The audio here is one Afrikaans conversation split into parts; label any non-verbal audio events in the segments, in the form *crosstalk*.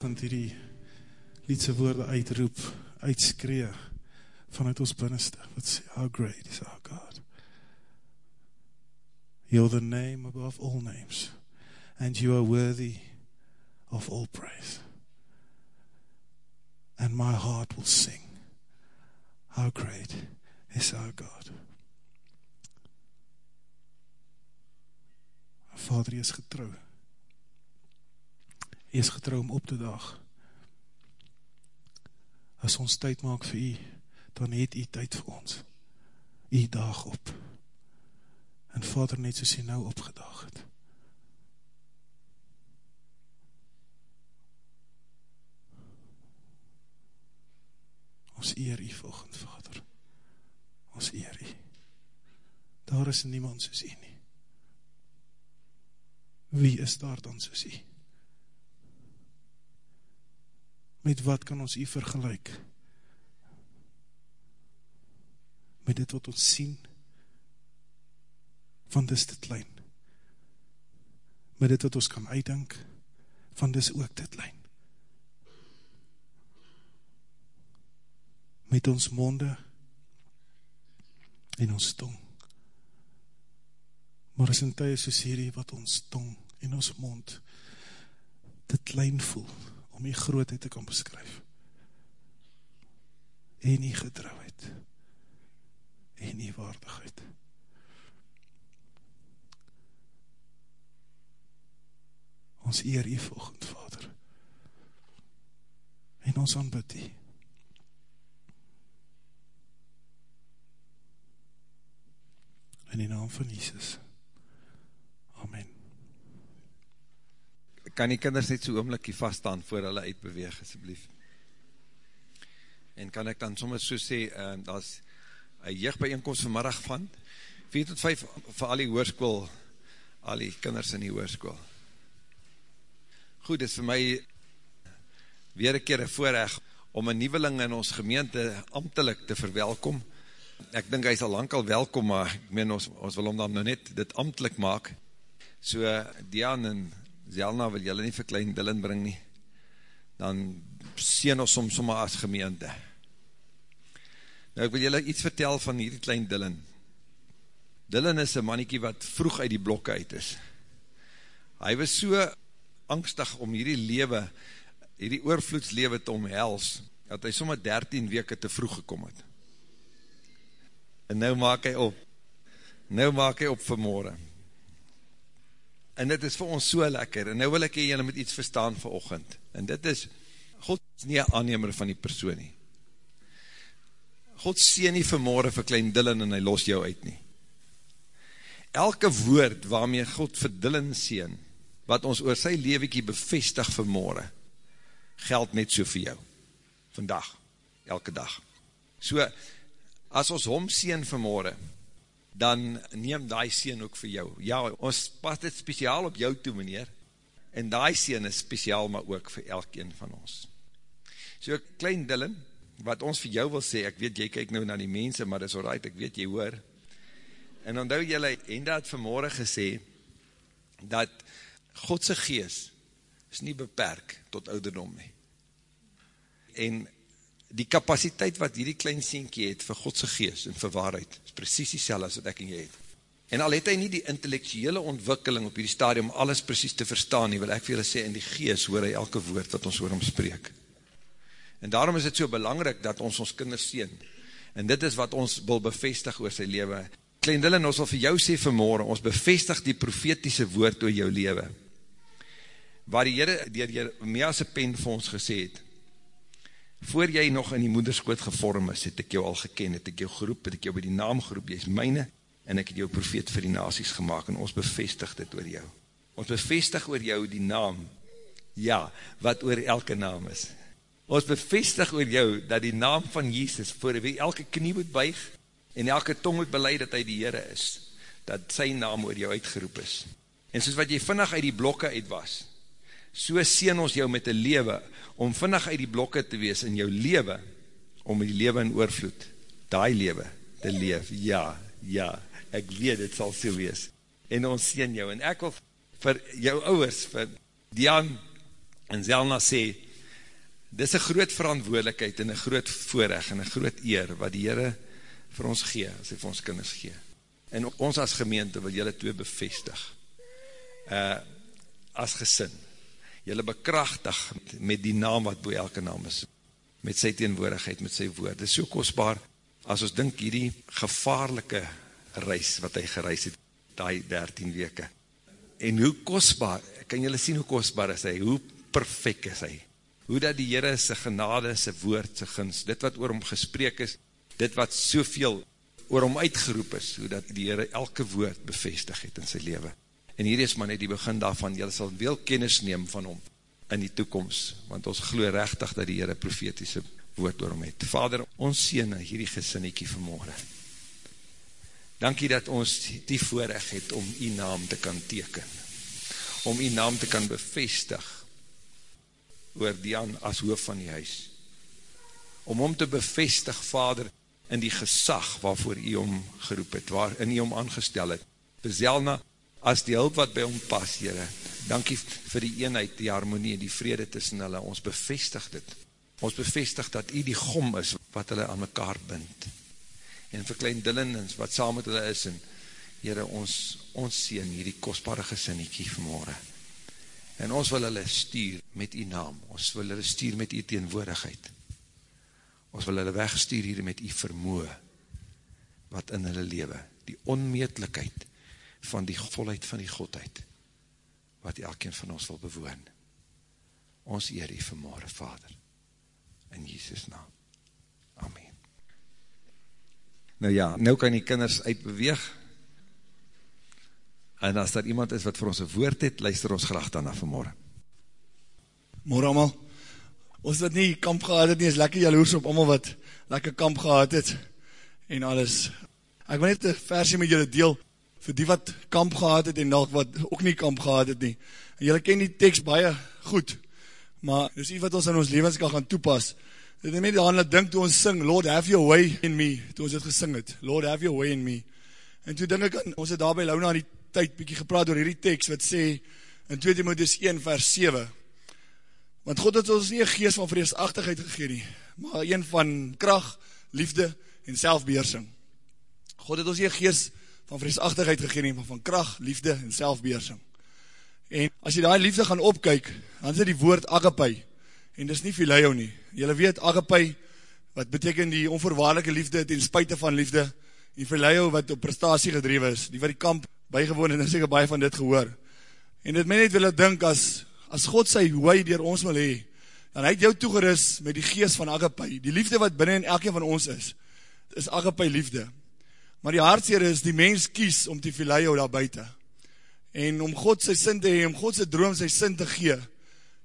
want hierdie liedse woorde uitroep, uitskree vanuit ons binneste, wat sê, how great is our God. You're the name above all names, and you are worthy of all praise. And my heart will sing, how great is our God. Vader, jy is getrouw. Jy is getrouw om op te dag. As ons tyd maak vir jy, dan het jy tyd vir ons. Jy dag op. En vader, net soos jy nou opgedag het. Ons eer jy volgend, vader. Ons eer jy. Daar is niemand soos jy nie. Wie is daar dan soos jy? Met wat kan ons jy vergelijk? Met dit wat ons sien, van dis dit lijn. Met dit wat ons kan uitdink, van dis ook dit lijn. Met ons monde, en ons tong. Maar is in tye soos hierdie, wat ons tong, en ons mond, dit lijn voel, om die grootheid te kan beskryf. En die getrouheid, en die waardigheid. Ons eer u volgend, Vader. En ons aanbid u. In die naam van Jesus. Amen. Kan die kinders net so oomlikkie vaststaan voor hulle uitbeweeg, asjeblief? En kan ek dan soms so sê, uh, daar is een jeugdbijeenkomst vanmiddag van, 4 tot 5 vir al die hoorskoel, al die kinders in die hoorskoel. Goed, dit is vir my weer een keer een voorrecht om een nieuweling in ons gemeente ambtelik te verwelkom. Ek dink hy is al lang al welkom, maar ek meen ons, ons wil hom dan nou net dit ambtelik maak. So, Dian en Zelna wil julle nie vir klein Dylan bring nie. Dan sien ons soms sommer as gemeente. Nou, ek wil julle iets vertel van hierdie klein Dylan. Dylan is een mannetjie wat vroeg uit die blokke uit is. Hy was so angstig om hierdie lewe, hierdie oorvloedslewe te omhels, dat hy sommer 13 weke te vroeg gekom het. En nou maak hy op, nou maak hy op vanmorgen. En dit is vir ons so lekker, en nou wil ek hier julle met iets verstaan vir ochend. En dit is, God is nie een aannemer van die persoon nie. God sê nie vanmorgen vir klein Dylan en hy los jou uit nie. Elke woord waarmee God vir Dylan seen, wat ons oor sy lewekie bevestig vanmorgen, geld net so vir jou. Vandag, elke dag. So, as ons hom sien vanmorgen, dan neem die sien ook vir jou. Ja, ons pas dit speciaal op jou toe, meneer, en die sien is speciaal, maar ook vir elkeen van ons. So, klein Dylan, wat ons vir jou wil sê, ek weet, jy kyk nou na die mense, maar dis alright, ek weet, jy hoor, en onthou jylle, en dat vanmorgen gesê, dat Godse gees is nie beperk tot ouderdom nie. En die kapasiteit wat hierdie klein sienkie het vir Godse gees en vir waarheid, is precies die sel as wat ek en jy het. En al het hy nie die intellectuele ontwikkeling op hierdie stadium alles precies te verstaan nie, wil ek vir julle sê, in die gees hoor hy elke woord wat ons oor hom spreek. En daarom is het so belangrijk dat ons ons kinders sien. En dit is wat ons wil bevestig oor sy leven. Klein Dylan, ons wil vir jou sê vanmorgen, ons bevestig die profetiese woord oor jou leven waar die Heere dier Jeremia's pen vir ons gesê het, voor jy nog in die moederskoot gevorm is, het ek jou al geken, het ek jou geroep, het ek jou by die naam geroep, jy is myne, en ek het jou profeet vir die nasies gemaakt, en ons bevestig dit oor jou. Ons bevestig oor jou die naam, ja, wat oor elke naam is. Ons bevestig oor jou, dat die naam van Jesus, voor wie elke knie moet buig, en elke tong moet beleid dat hy die Heere is, dat sy naam oor jou uitgeroep is. En soos wat jy vinnig uit die blokke uit was, so sien ons jou met die lewe, om vinnig uit die blokke te wees in jou lewe, om die lewe in oorvloed, die lewe, te leef, ja, ja, ek weet, het sal so wees, en ons sien jou, en ek wil vir jou ouwers, vir Dian en Zelna sê, dis een groot verantwoordelikheid en een groot voorrecht en een groot eer wat die Heere vir ons gee, as hy vir ons kinders gee. En ons as gemeente wil julle twee bevestig. Uh, as gesin. Julle bekrachtig met die naam wat boe elke naam is. Met sy teenwoordigheid, met sy woord. Dit is so kostbaar, as ons dink hierdie gevaarlike reis wat hy gereis het, die 13 weke. En hoe kostbaar, kan julle sien hoe kostbaar is hy, hoe perfect is hy, hoe dat die Heere sy genade, sy woord, sy gins, dit wat oor hom gespreek is, dit wat soveel oor hom uitgeroep is, hoe dat die Heere elke woord bevestig het in sy leven. En hier is maar net die begin daarvan, julle sal wel kennis neem van hom in die toekomst, want ons geloof rechtig dat die Heere profetiese woord oor hom het. Vader, ons sien hierdie gesinniekie vanmorgen. Dankie dat ons die voorrecht het om die naam te kan teken, om die naam te kan bevestig, oor Dian as hoof van die huis. Om hom te bevestig, vader, in die gesag waarvoor hy hom geroep het, waarin hy hom aangestel het. Bezelna, as die hulp wat by hom pas, heren, dankie vir die eenheid, die harmonie, die vrede tussen hulle, ons bevestig dit. Ons bevestig dat hy die gom is, wat hulle aan mekaar bind. En vir klein Dillendens, wat saam met hulle is, en heren, ons, ons sien hierdie kostbare gesinniekie vanmorgen. En ons wil hulle stuur met die naam. Ons wil hulle stuur met die teenwoordigheid. Ons wil hulle wegstuur hier met die vermoe wat in hulle lewe. Die onmeetlikheid van die volheid van die Godheid wat elkeen van ons wil bewoon. Ons eer die vermoere Vader. In Jesus naam. Amen. Nou ja, nou kan die kinders uitbeweeg. En as daar iemand is wat vir ons een woord het, luister ons graag dan na vanmorgen. Morgen allemaal. Ons wat nie kamp gehad het nie, is lekker jaloers op allemaal wat lekker kamp gehad het. En alles. Ek wil net een versie met julle deel, vir die wat kamp gehad het en nog wat ook nie kamp gehad het nie. En julle ken die tekst baie goed, maar dis iets wat ons in ons levens kan gaan toepas. Dit is met die handen dink toe ons sing, Lord have your way in me, toe ons het gesing het, Lord have your way in me. En toe dink ek, ons het daar by Launa die tyd bykie gepraat oor hierdie tekst wat sê in 2 Timotheus 1 vers 7 want God het ons nie een geest van vreesachtigheid gegeen nie maar een van kracht, liefde en selfbeheersing God het ons nie een geest van vreesachtigheid gegeen nie maar van kracht, liefde en selfbeheersing en as jy die liefde gaan opkyk dan is die woord agapai en dis nie phileo nie jylle weet agapai wat beteken die onvoorwaardelike liefde ten spuite van liefde en phileo wat op prestatie gedrewe is die wat die kamp bygewoon en seker baie van dit gehoor. En dit my net wil dink as as God sy hoe deur ons wil hê, dan hy het jou toegerus met die gees van agape. Die liefde wat binne in elkeen van ons is, is agape liefde. Maar die hartseer is die mens kies om te filei daar buite. En om God sy sin te hê, om God se droom sy sin te gee,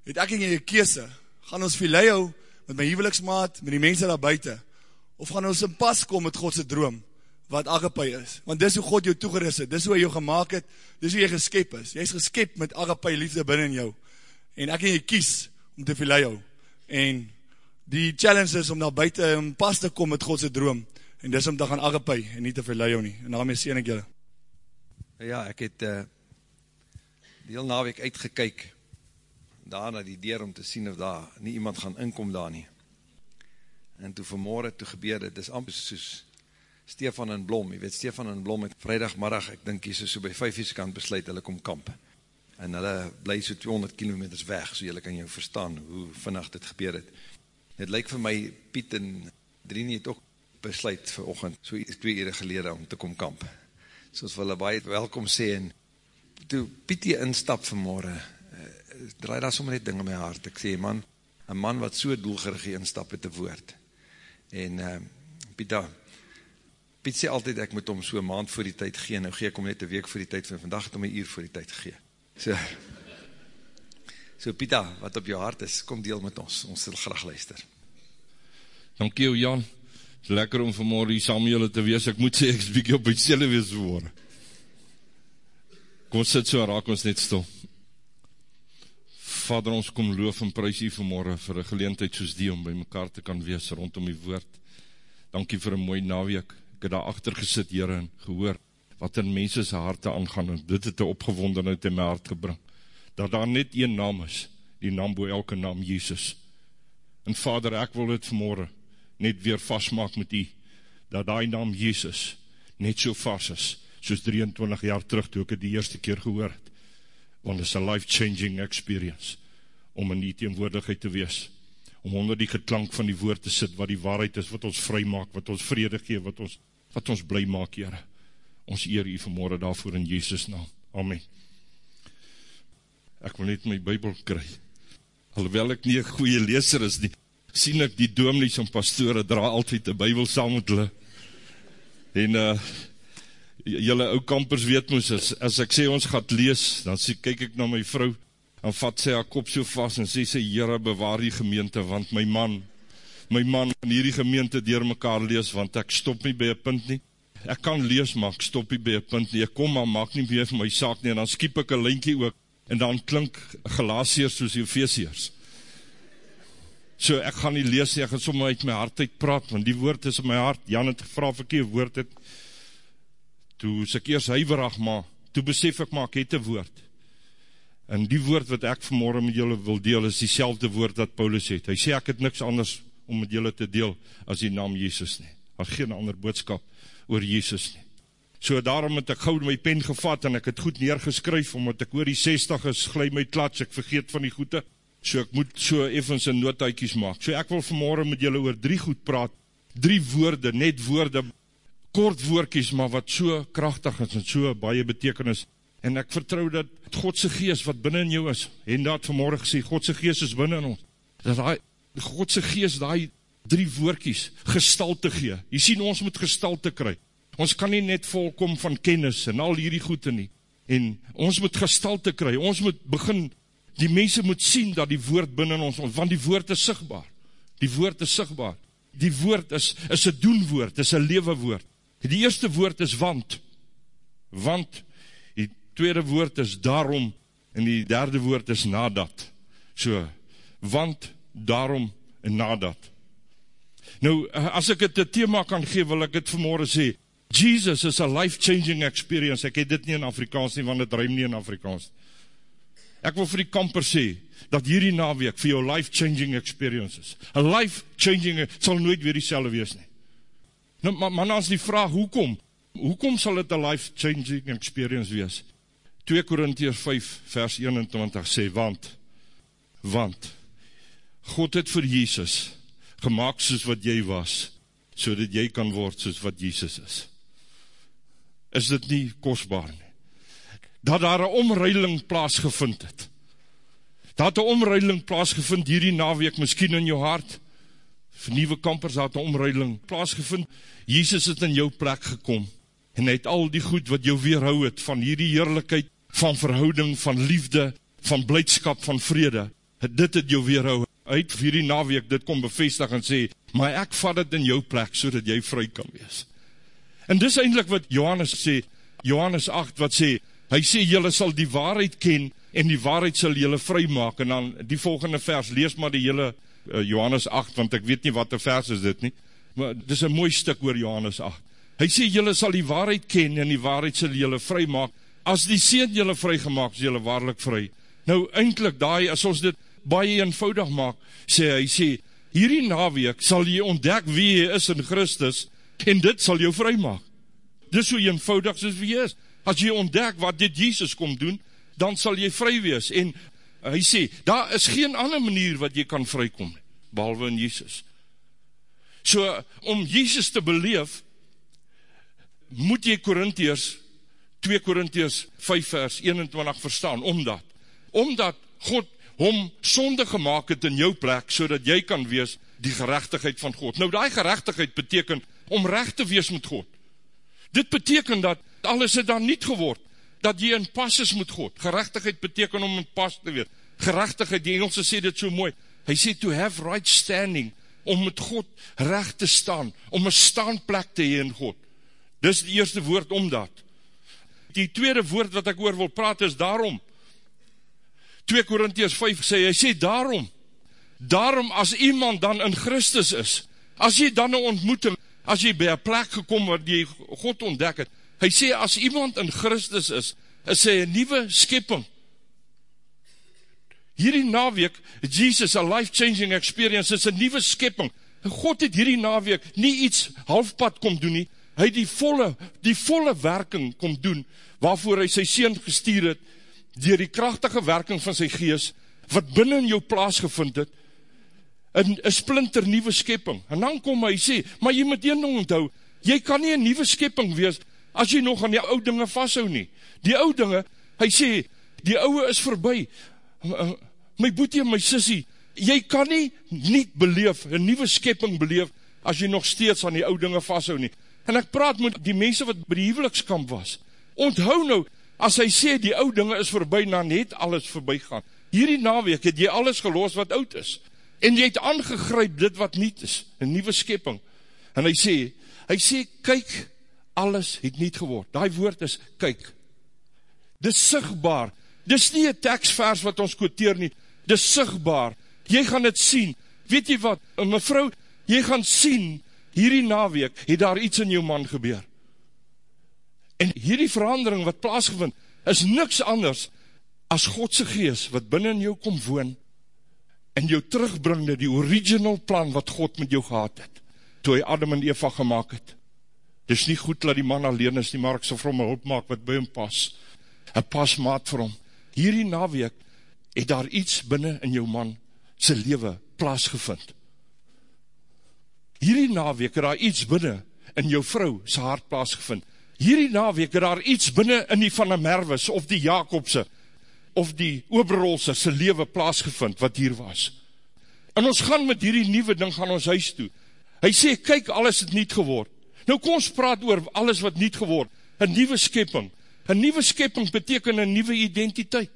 het ek en jy 'n keuse. Gaan ons filei met my huweliksmaat, met die mense daar buite of gaan ons in pas kom met God se droom? wat agape is. Want dis hoe God jou toegerus het, dis hoe hy jou gemaakt het, dis hoe jy geskep is. Jy is geskep met agape liefde binnen jou. En ek en jy kies om te verlei jou. En die challenge is om na buiten in pas te kom met Godse droom. En dis om te gaan agape en nie te verlei jou nie. En daarmee sien ek julle. Ja, ek het uh, die heel naweek uitgekyk daar na die deur om te sien of daar nie iemand gaan inkom daar nie. En toe vanmorgen toe gebeur dit, dis amper soos Stefan en Blom, jy weet, Stefan en Blom het vrijdagmiddag, ek dink hier so, so by 5 uur kant besluit, hulle kom kamp. En hulle bly so 200 kilometers weg, so julle kan jou verstaan hoe vannacht dit gebeur het. Het lyk vir my, Piet en Drini het ook besluit vir ochend, so 2 uur gelede om te kom kamp. So ons wil baie welkom sê, en toe Piet die instap vanmorgen, uh, draai daar sommer net ding in my hart, ek sê, man, een man wat so doelgerig instap het te woord. En uh, Piet daar, Piet sê altyd, ek moet om so maand voor die tyd gee, nou gee ek om net een week voor die tyd, vandag het om een uur voor die tyd gee. So, so Pieta, wat op jou hart is, kom deel met ons, ons sal graag luister. Dankie Jan, is lekker om vanmorgen hier saam julle te wees, ek moet sê, ek is bykie op my selle wees geworden. Kom sit so, raak ons net stil. Vader, ons kom loof en prijs hier vanmorgen, vir een geleentheid soos die, om by mekaar te kan wees, rondom die woord. Dankie vir een mooi naweek, het daar achter gesit, Heere, en gehoor, wat in mense sy harte aangaan, en dit het die opgewondenheid in my hart gebring, dat daar net een naam is, die naam boe elke naam, Jesus, En Vader, ek wil dit vanmorgen net weer vastmaak met u, dat die naam Jezus net so vast is, soos 23 jaar terug, toe ek het die eerste keer gehoor het, want het is a life-changing experience, om in die teenwoordigheid te wees, om onder die geklank van die woord te sit, wat die waarheid is, wat ons vry maak, wat ons vrede gee, wat ons, wat ons blij maak, Heere. Ons eer u vanmorgen daarvoor in Jezus naam. Amen. Ek wil net my bybel kry. Alhoewel ek nie een goeie leeser is nie, sien ek die doomlies en pastore dra altyd die bybel saam met hulle. En uh, julle ou kampers weet moes, as, as ek sê ons gaat lees, dan sê, kyk ek na my vrou, en vat sy haar kop so vast, en sê sy, Heere, bewaar die gemeente, want my man, my man in hierdie gemeente dier mekaar lees, want ek stop nie by een punt nie, ek kan lees, maar ek stop nie by een punt nie, ek kom maar, maak nie meer van my saak nie, en dan skiep ek een linkie ook, en dan klink Galatiërs soos Efesiërs. So ek gaan nie lees, ek gaan sommer uit my hart uit praat, want die woord is in my hart, Jan het gevra ek die woord het, toe is ek eers huiverig, maar toe besef ek maar, ek het een woord. En die woord wat ek vanmorgen met julle wil deel, is die woord dat Paulus het. Hy sê, ek het niks anders om met julle te deel, as die naam Jezus nie. Al geen ander boodskap oor Jezus nie. So daarom het ek gauw my pen gevat en ek het goed neergeskryf, omdat ek oor die 60 is, glij my klats, ek vergeet van die goede, so ek moet so evens in noodhuikies maak. So ek wil vanmorgen met julle oor drie goed praat, drie woorde, net woorde, kort woordkies, maar wat so krachtig is en so baie betekenis, en ek vertrou dat Godse geest wat binnen jou is, en dat vanmorgen gesê, Godse geest is binnen ons, dat die Godse geest die drie woordkies gestalte gee, jy sien ons moet gestalte kry, ons kan nie net volkom van kennis en al hierdie goede nie, en ons moet gestalte kry, ons moet begin, die mense moet sien dat die woord binnen ons, want die woord is sigtbaar, die woord is sigtbaar, die woord is, is een doenwoord, is een lewe woord, die eerste woord is want, want, die tweede woord is daarom, en die derde woord is nadat, so, want, daarom, en nadat, nou, as ek het een thema kan gee, wil ek het vanmorgen sê, Jesus is a life-changing experience, ek het dit nie in Afrikaans nie, want het ruim nie in Afrikaans. Ek wil vir die kamper sê, dat hierdie naweek vir jou life-changing experience is. A life-changing, sal nooit weer die selle wees nie. Nou, maar, maar nou is die vraag, hoekom? Hoekom sal het a life-changing experience wees? 2 Korintiërs 5 vers 21 sê, want, want, God het vir Jesus gemaakt soos wat jy was, so dat jy kan word soos wat Jesus is is dit nie kostbaar nie. Dat daar een omruiling plaasgevind het. Dat een omruiling plaasgevind hierdie naweek, miskien in jou hart, vir nieuwe kampers had een omruiling plaasgevind. Jezus het in jou plek gekom, en hy het al die goed wat jou weerhou het, van hierdie heerlijkheid, van verhouding, van liefde, van blijdskap, van vrede, het dit het jou weerhou. Hy het vir hierdie naweek dit kom bevestig en sê, maar ek vat het in jou plek, so dat jy vry kan wees. En dis eindelijk wat Johannes sê, Johannes 8 wat sê, hy sê, jylle sal die waarheid ken, en die waarheid sal jylle vry maak, en dan die volgende vers, lees maar die jylle uh, Johannes 8, want ek weet nie wat die vers is dit nie, maar dit is een mooi stuk oor Johannes 8. Hy sê, jylle sal die waarheid ken, en die waarheid sal jylle vry maak, as die seen jylle vry gemaakt, is jylle waarlik vry. Nou, eindelijk daai, as ons dit baie eenvoudig maak, sê hy, sê, hierdie naweek sal jy ontdek wie jy is in Christus, en dit sal jou vry maak. Dis so eenvoudig soos wie is. As jy ontdek wat dit Jesus kom doen, dan sal jy vry wees. En hy sê, daar is geen ander manier wat jy kan vrykom, behalwe in Jesus. So, om Jesus te beleef, moet jy Korintiërs, 2 Korintiërs 5 vers 21 verstaan, omdat, omdat God hom sonde gemaakt het in jou plek, so dat jy kan wees die gerechtigheid van God. Nou, die gerechtigheid beteken, om recht te wees met God. Dit beteken dat alles het dan niet geword, dat jy in pas is met God. Gerechtigheid beteken om in pas te wees. Gerechtigheid, die Engelse sê dit so mooi, hy sê to have right standing, om met God recht te staan, om een staanplek te hee in God. Dis die eerste woord om dat. Die tweede woord wat ek oor wil praat is daarom. 2 Korintiërs 5 sê, hy sê daarom, daarom as iemand dan in Christus is, as jy dan een ontmoeting, as jy by een plek gekom waar jy God ontdek het, hy sê, as iemand in Christus is, is hy een nieuwe skepping. Hierdie naweek, Jesus, a life-changing experience, is een nieuwe skepping. God het hierdie naweek nie iets halfpad kom doen nie, hy die volle, die volle werking kom doen, waarvoor hy sy seen gestuur het, dier die krachtige werking van sy gees, wat binnen in jou plaas gevind het, een, een splinter nieuwe skepping. En dan kom hy sê, maar jy moet een ding onthou, jy kan nie een nieuwe skepping wees, as jy nog aan die oude dinge vasthou nie. Die oude dinge, hy sê, die ouwe is voorbij, my boetie en my sissie, jy kan nie niet beleef, een nieuwe skepping beleef, as jy nog steeds aan die oude dinge vasthou nie. En ek praat met die mense wat by die huwelikskamp was. Onthou nou, as hy sê die oude dinge is voorbij, dan het alles voorbij gaan. Hierdie naweek het jy alles geloos wat oud is. En jy het aangegryp dit wat niet is, een nieuwe skepping. En hy sê, hy sê, kyk, alles het niet geword. Daai woord is, kyk. Dis sigtbaar, dis nie een tekstvers wat ons quoteer nie, dis sigtbaar, jy gaan het sien, weet jy wat, mevrou, jy gaan sien, hierdie naweek, het daar iets in jou man gebeur, en hierdie verandering wat plaasgevind, is niks anders, as Godse gees, wat binnen jou kom woon, en jou terugbring na die original plan, wat God met jou gehad het, toe hy Adam en Eva gemaakt het, dis nie goed dat die man alleen is, die maar ek sal vir hom hulp maak, wat by hom pas, een pasmaat vir hom, hierdie naweek, het daar iets binnen in jou man, sy leven, plaasgevind. Hierdie naweek, het daar iets binnen in jou vrou, sy hart plaasgevind. Hierdie naweek, het daar iets binnen in die van die Merwes, of die Jacobse, of die Oberolse, sy leven plaasgevind, wat hier was. En ons gaan met hierdie nieuwe ding, gaan ons huis toe. Hy sê, kyk, alles het niet geword. Nou kom ons praat oor alles wat niet geword, een nieuwe skepping, Een nieuwe skepping beteken een nieuwe identiteit.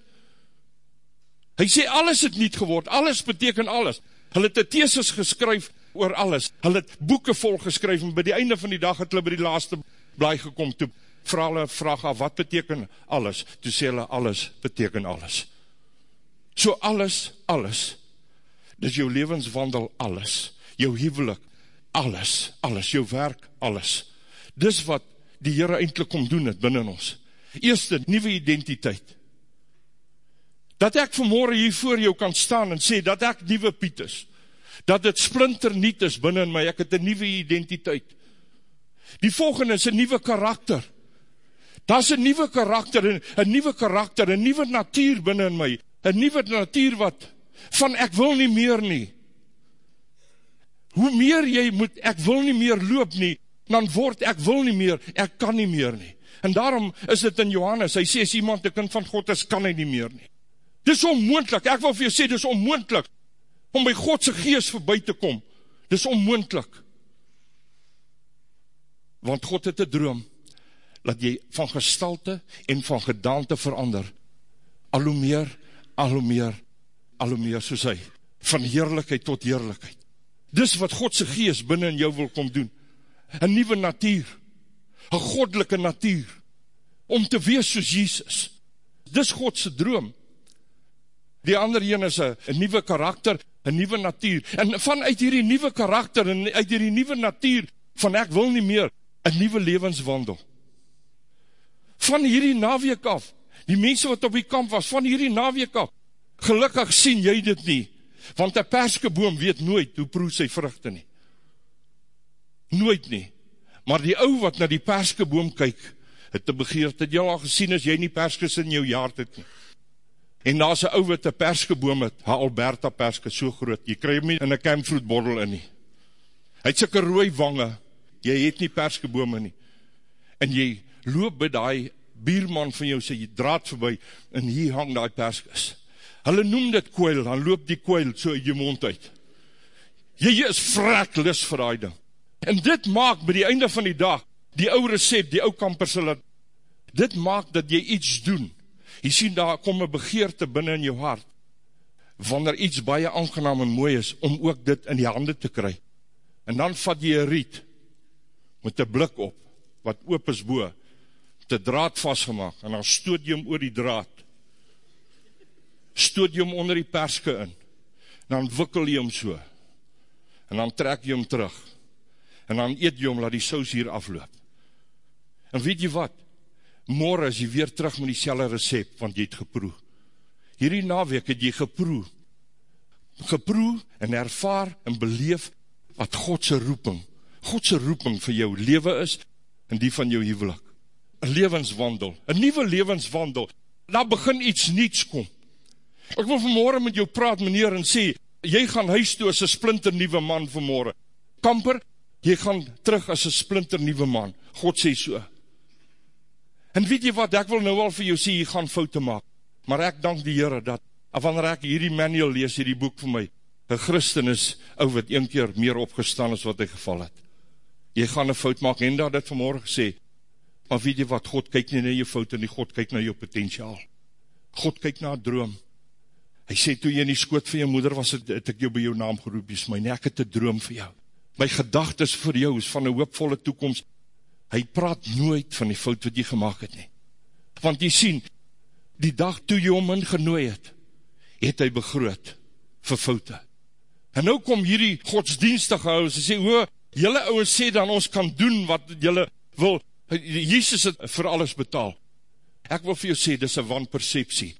Hy sê alles het niet geword, alles beteken alles. Hulle het een thesis geskryf oor alles. Hulle het boeken vol geskryf en by die einde van die dag het hulle by die laaste blaai gekom toe vraag hulle vraag af, wat beteken alles? Toe sê hulle alles beteken alles. So alles, alles. Dis jou levenswandel alles. Jou huwelik, alles, alles. Jou werk, alles. Dis wat die Heere eindelijk kom doen het binnen ons. Eerste, nieuwe identiteit. Dat ek vanmorgen hier voor jou kan staan en sê, dat ek nieuwe Piet is. Dat het splinter niet is binnen my, ek het een nieuwe identiteit. Die volgende is een nieuwe karakter. Dat is een nieuwe karakter, een nieuwe karakter, een nieuwe natuur binnen my. Een nieuwe natuur wat, van ek wil nie meer nie. Hoe meer jy moet, ek wil nie meer loop nie, dan word ek wil nie meer, ek kan nie meer nie. En daarom is dit in Johannes, hy sê, as iemand die kind van God is, kan hy nie meer nie. Dit is onmoendlik, ek wil vir jou sê, dit is onmoendlik, om by Godse geest voorbij te kom. Dit is onmoendlik. Want God het een droom, dat jy van gestalte en van gedaante verander, al hoe meer, al hoe meer, al hoe meer soos hy, van heerlijkheid tot heerlijkheid. Dis wat Godse geest binnen in jou wil kom doen. Een nieuwe natuur, een goddelike natuur, om te wees soos Jesus. Dis Godse droom. Die ander een is een nieuwe karakter, een nieuwe natuur. En vanuit hierdie nieuwe karakter, en uit hierdie nieuwe natuur, van ek wil nie meer, een nieuwe levenswandel. Van hierdie naweek af, die mense wat op die kamp was, van hierdie naweek af, gelukkig sien jy dit nie, want een perskeboom weet nooit hoe proe sy vruchte nie. Nooit nie maar die ou wat na die perskeboom kyk, het te begeerd, het jy al gesien as jy nie perskes in jou jaard het nie. En daar is een ou wat een perskeboom het, haar Alberta perske, so groot, jy krijg my in een kemvroetbordel in nie. Hy het syke rooi wange, jy het nie perskebome nie. En jy loop by die bierman van jou, sê jy draad voorbij, en hier hang die perskes. Hulle noem dit koeil, dan loop die koeil so uit jy mond uit. Jy is vrek lis vir die ding. En dit maak by die einde van die dag, die ou recept, die ou kampers, dit maak dat jy iets doen. Jy sien, daar kom een begeerte binnen in jou hart, wanneer iets baie aangenaam en mooi is, om ook dit in die hande te kry. En dan vat jy een riet, met een blik op, wat oop is boe, een draad vastgemaak, en dan stoot jy hom oor die draad, stoot jy hom onder die perske in, en dan wikkel jy hom so, en dan trek jy hom terug, en dan eet jy om, laat die saus hier afloop. En weet jy wat? Morgen is jy weer terug met die selle recept, want jy het geproe. hierdie naweek het jy geproe, geproe en ervaar en beleef wat Godse roeping, Godse roeping vir jou leven is, en die van jou huwelik. Een levenswandel, een nieuwe levenswandel, daar begin iets niets kom. Ek wil vanmorgen met jou praat, meneer, en sê, jy gaan huis toe as een splinter nieuwe man vanmorgen. Kamper, jy gaan terug as een splinter nieuwe man. God sê so. En weet jy wat, ek wil nou al vir jou sê, jy gaan foute maak. Maar ek dank die Heere dat, en wanneer ek hierdie manual lees, hierdie boek vir my, een christen is, ou wat een keer meer opgestaan is wat hy geval het. Jy gaan een fout maak, en dat dit vanmorgen sê, maar weet jy wat, God kyk nie na jou fout, en die God kyk na jou potentiaal. God kyk na droom. Hy sê, toe jy in die skoot van jou moeder was, het, het ek jou by jou naam geroep, jy is my, nie, ek het een droom vir jou. My gedagtes vir jou is van een hoopvolle toekomst, hy praat nooit van die fout wat jy gemaakt het nie. Want jy sien, die dag toe jy om ingenooi het, het hy begroot vir foute. En nou kom hierdie godsdienstige ouwe, sy sê, hoe, jylle ouwe sê dan, ons kan doen wat jylle wil, Jesus het vir alles betaal. Ek wil vir jou sê, dis een wanperceptie,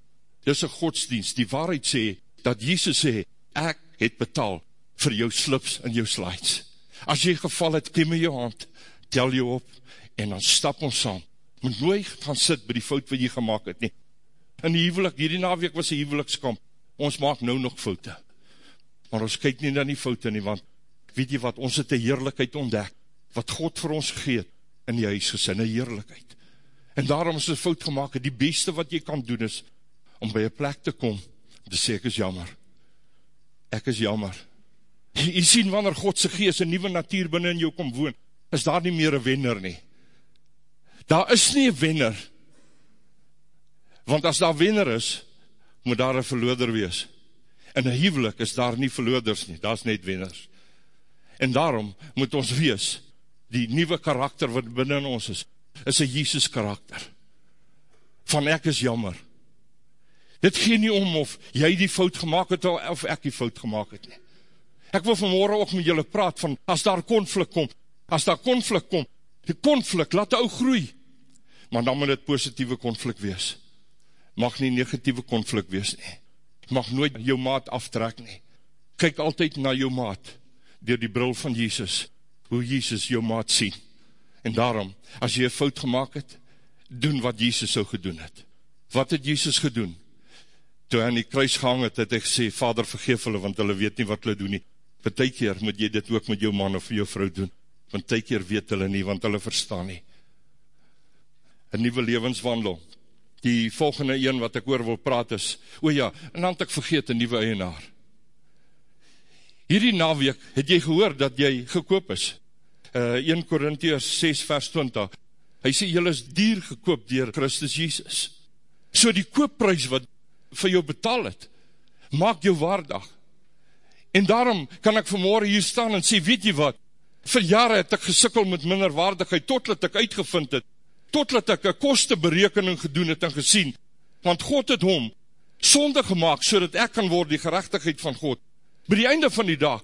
dis een godsdienst, die waarheid sê, dat Jesus sê, ek het betaal vir jou slips en jou slides. As jy geval het, kiem jou hand, tel jou op, en dan stap ons saam. Moet nooit gaan sit by die fout wat jy gemaakt het nie. In die huwelik, hierdie naweek was die huwelikskamp, ons maak nou nog foute. Maar ons kyk nie na die foute nie, want weet jy wat, ons het die heerlijkheid ontdek, wat God vir ons gegeet in die huisgesin, die heerlijkheid. En daarom is die fout gemaakt, die beste wat jy kan doen is, om by een plek te kom, te sê ek is jammer. Ek is jammer. Jy, jy sien wanneer Godse geest een nieuwe natuur binnen in jou kom woon, is daar nie meer een wenner nie. Daar is nie een wenner. Want as daar wenner is, moet daar een verloder wees. In een huwelik is daar nie verlooders nie, daar is net wenners. En daarom moet ons wees, die nieuwe karakter wat binnen ons is, is een Jesus karakter. Van ek is jammer. Dit gee nie om of jy die fout gemaakt het of ek die fout gemaakt het nie. Ek wil vanmorgen ook met julle praat van, as daar konflik kom, as daar konflik kom, die konflik, laat die ou groei, maar dan moet dit positieve konflik wees. Mag nie negatieve konflik wees nie. Mag nooit jou maat aftrek nie. Kyk altyd na jou maat, dier die bril van Jesus, hoe Jesus jou maat sien. En daarom, as jy een fout gemaakt het, doen wat Jesus so gedoen het. Wat het Jesus gedoen? Toe hy in die kruis gehang het, het hy gesê, Vader vergeef hulle, want hulle weet nie wat hulle doen nie. Partij keer moet jy dit ook met jou man of jou vrou doen, want ty keer weet hulle nie, want hulle verstaan nie. Een nieuwe levenswandel. Die volgende een wat ek oor wil praat is, o ja, en dan het ek vergeet, een nieuwe eienaar. Hierdie naweek het jy gehoor dat jy gekoop is. Uh, 1 Korintiërs 6 vers 20. Hy sê, jy is dier gekoop dier Christus Jesus. So die koopprys wat vir jou betaal het, maak jou waardag. En daarom kan ek vanmorgen hier staan en sê, weet jy wat, vir jare het ek gesikkel met minderwaardigheid, totdat ek uitgevind het, totdat ek een kosteberekening gedoen het en gesien, want God het hom sonde gemaakt, so dat ek kan word die gerechtigheid van God. By die einde van die dag,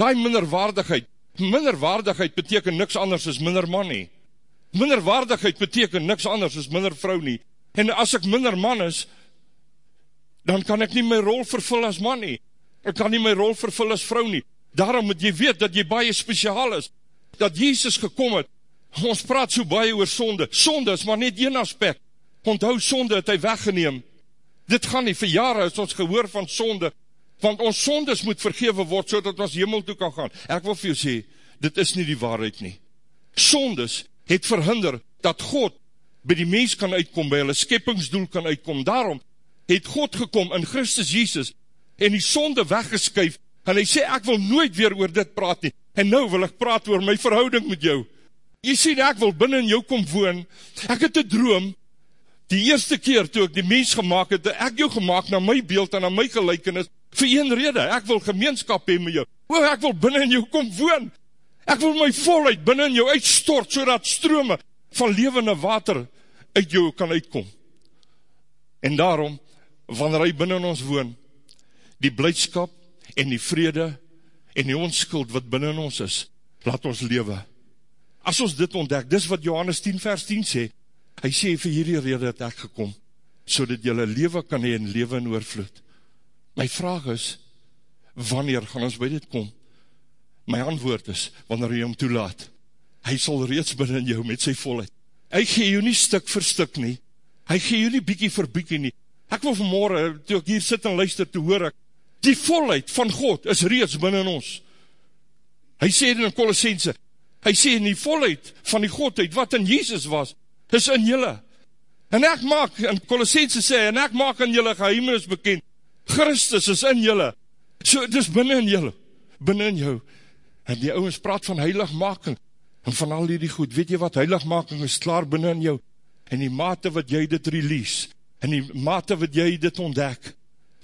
die minderwaardigheid, minderwaardigheid beteken niks anders as minder man nie. Minderwaardigheid beteken niks anders as minder vrou nie. En as ek minder man is, dan kan ek nie my rol vervul as man nie. Ek kan nie my rol vervul as vrou nie. Daarom moet jy weet dat jy baie speciaal is. Dat Jezus gekom het. Ons praat so baie oor sonde. Sonde is maar net een aspect. Onthou sonde het hy weggeneem. Dit gaan nie, vir jare is ons gehoor van sonde. Want ons sondes moet vergewe word, so dat ons hemel toe kan gaan. Ek wil vir jou sê, dit is nie die waarheid nie. Sondes het verhinder dat God by die mens kan uitkom, by hulle skeppingsdoel kan uitkom. Daarom het God gekom in Christus Jesus en die sonde weggeskyf en hy sê ek wil nooit weer oor dit praat nie. En nou wil ek praat oor my verhouding met jou. Jy sê ek wil binnen jou kom woon. Ek het een droom. Die eerste keer toe ek die mens gemaakt het ek jou gemaakt na my beeld en na my gelijkenis vir een rede, ek wil gemeenskap heen met jou. O, ek wil binnen jou kom woon. Ek wil my volheid binnen jou uitstort so dat strome van levende water uit jou kan uitkom. En daarom wanneer hy binnen ons woon die blijdskap en die vrede en die onskuld wat binnen ons is, laat ons lewe. As ons dit ontdek, dis wat Johannes 10 vers 10 sê, hy sê vir hierdie rede het ek gekom, so dat jylle leven kan hee en leven in oorvloed. My vraag is, wanneer gaan ons by dit kom? My antwoord is, wanneer jy hom toelaat. Hy sal reeds binnen jou met sy volheid. Hy gee jou nie stuk vir stuk nie. Hy gee jou nie bykie vir bykie nie. Ek wil vanmorgen, toe ek hier sit en luister, toe hoor ek, die volheid van God is reeds binnen ons. Hy sê in Colossense, hy sê in die volheid van die Godheid, wat in Jesus was, is in julle. En ek maak, in Colossense sê, en ek maak in julle geheimenis bekend, Christus is in julle. So, het is binnen in julle, binnen in jou. En die ouwens praat van heiligmaking, en van al die goed, weet jy wat, heiligmaking is klaar binnen in jou, en die mate wat jy dit release, en die mate wat jy dit ontdek,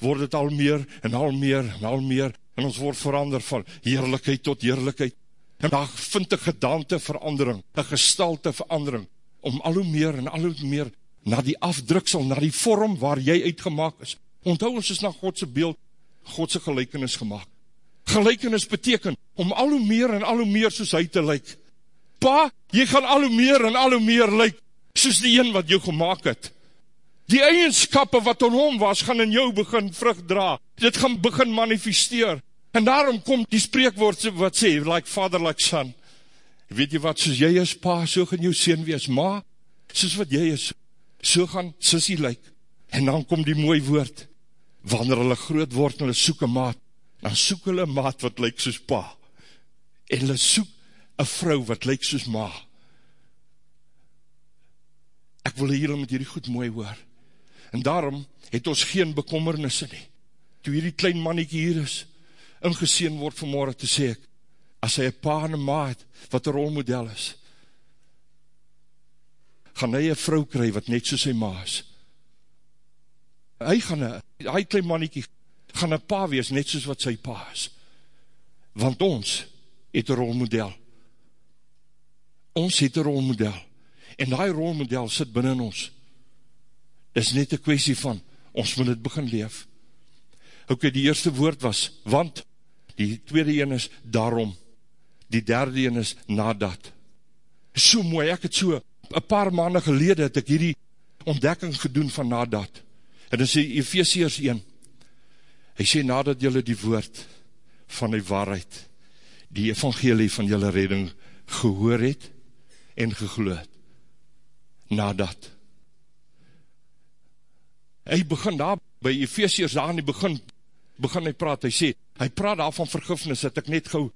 word het al meer, en al meer, en al meer, en ons word verander van heerlijkheid tot heerlijkheid, en daar vind een gedaante verandering, een gestalte verandering, om al hoe meer, en al hoe meer, na die afdruksel, na die vorm waar jy uitgemaak is, onthou ons is na Godse beeld, Godse gelijkenis gemaakt, gelijkenis beteken, om al hoe meer en al hoe meer soos hy te lyk, pa, jy gaan al hoe meer en al hoe meer lyk, soos die een wat jou gemaakt het, Die eigenskappe wat in hom was, gaan in jou begin vrug dra. Dit gaan begin manifesteer. En daarom kom die spreekwoord wat sê, like father, like son. Weet jy wat, soos jy is pa, so gaan jou sien wees, ma, soos wat jy is, so gaan sissie lyk. En dan kom die mooi woord, wanneer hulle groot word, hulle soek een maat, dan soek hulle een maat wat lyk soos pa. En hulle soek een vrou wat lyk soos ma. Ek wil hier met hierdie goed mooi hoor. En daarom het ons geen bekommernisse nie. Toe hierdie klein mannetjie hier is, ingeseen word vanmorgen te sê ek, as hy een pa en een ma het, wat een rolmodel is, gaan hy een vrou kry wat net soos sy ma is. Hy gaan, hy klein mannetjie, gaan een pa wees net soos wat sy pa is. Want ons het een rolmodel. Ons het een rolmodel. En die rolmodel sit binnen ons is net een kwestie van, ons moet het begin leef. Ok, die eerste woord was, want, die tweede een is, daarom, die derde een is, nadat. So mooi, ek het so, een paar maanden gelede, het ek hierdie ontdekking gedoen van nadat. En dan sê Ephesians 1, hy sê, nadat jylle die woord van die waarheid, die evangelie van jylle redding gehoor het en gegloed, nadat, hy begin daar, by Ephesians daar in die begin, begin hy praat, hy sê, hy praat daar van vergifnis, het ek net gauw,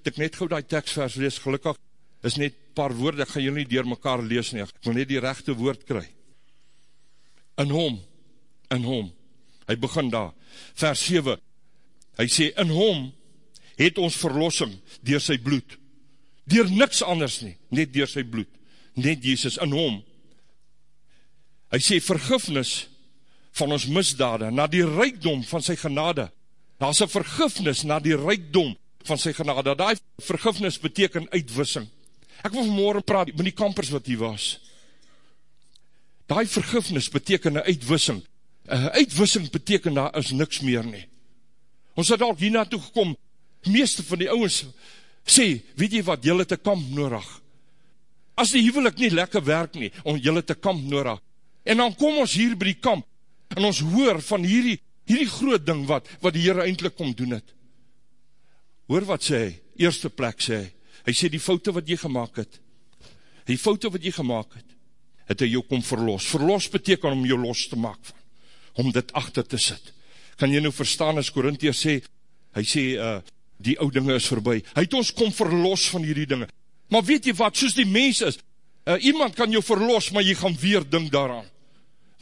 het ek net gauw die tekstvers lees, gelukkig, is net paar woorde, ek gaan jy nie dier mekaar lees nie, ek wil net die rechte woord kry. In hom, in hom, hy begin daar, vers 7, hy sê, in hom, het ons verlossing, dier sy bloed, dier niks anders nie, net dier sy bloed, net Jesus, in hom, hy sê, vergifnis, van ons misdade, na die rijkdom van sy genade. Daar is een vergifnis na die rijkdom van sy genade. Die vergifnis beteken uitwissing. Ek wil vanmorgen praat met die kampers wat hier was. Die vergifnis beteken een uitwissing. Een uitwissing beteken daar is niks meer nie. Ons het al hier naartoe gekom, meeste van die ouwens sê, weet jy wat, jylle te kamp nodig. As die huwelik nie lekker werk nie, om jylle te kamp nodig. En dan kom ons hier by die kamp, en ons hoor van hierdie, hierdie groot ding wat, wat die Heere eindelijk kom doen het. Hoor wat sê hy, eerste plek sê hy, hy sê die foute wat jy gemaakt het, die foute wat jy gemaakt het, het hy jou kom verlos. Verlos beteken om jou los te maak van, om dit achter te sit. Kan jy nou verstaan as Korinthia sê, hy sê, uh, die ou dinge is voorbij, hy het ons kom verlos van hierdie dinge. Maar weet jy wat, soos die mens is, uh, iemand kan jou verlos, maar jy gaan weer ding daaraan.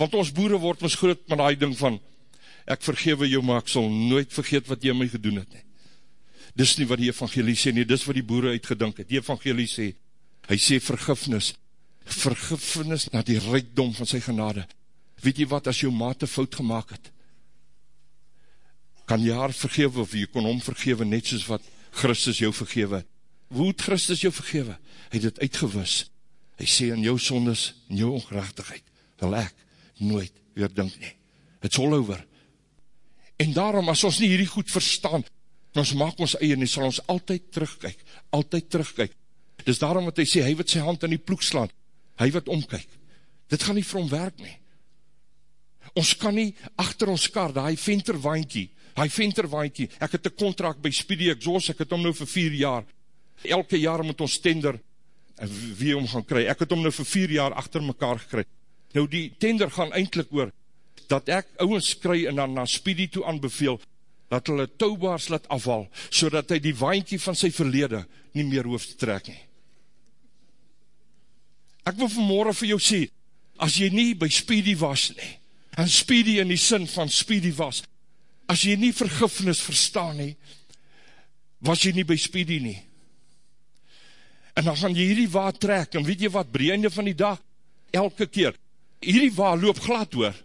Want ons boere word ons groot met die ding van, ek vergewe jou, maar ek sal nooit vergeet wat jy my gedoen het nie. Dis nie wat die evangelie sê nie, dis wat die boere uitgedink het. Die evangelie sê, hy sê vergifnis, vergifnis na die rijkdom van sy genade. Weet jy wat, as jou mate fout gemaakt het, kan jy haar vergewe, of jy kon hom vergewe, net soos wat Christus jou vergewe. Hoe het Christus jou vergewe? Hy het het uitgewis. Hy sê, in jou sondes, in jou ongerechtigheid, wil ek, nooit weer dink nie. It's all over. En daarom, as ons nie hierdie goed verstaan, ons maak ons eie nie, sal ons altyd terugkyk, altyd terugkyk. Dis daarom wat hy sê, hy wat sy hand in die ploeg slaan, hy wat omkyk. Dit gaan nie vir hom werk nie. ons kan nie achter ons kar, die venterwaantjie, die venterwaantjie, ek het een contract by Speedy Exhaust, ek het om nou vir vier jaar, elke jaar moet ons tender, en wie om gaan kry, ek het om nou vir vier jaar achter mekaar gekry, nou die tender gaan eindelijk oor, dat ek ouwens kry en dan na Speedy toe aanbeveel, dat hulle touwbaars laat afval, so dat hy die waantjie van sy verlede nie meer hoef te trek nie. Ek wil vanmorgen vir jou sê, as jy nie by Speedy was nie, en Speedy in die sin van Speedy was, as jy nie vergifnis verstaan nie, was jy nie by Speedy nie. En dan gaan jy hierdie waar trek, en weet jy wat, breinde van die dag, elke keer, hierdie waar loop glad hoor,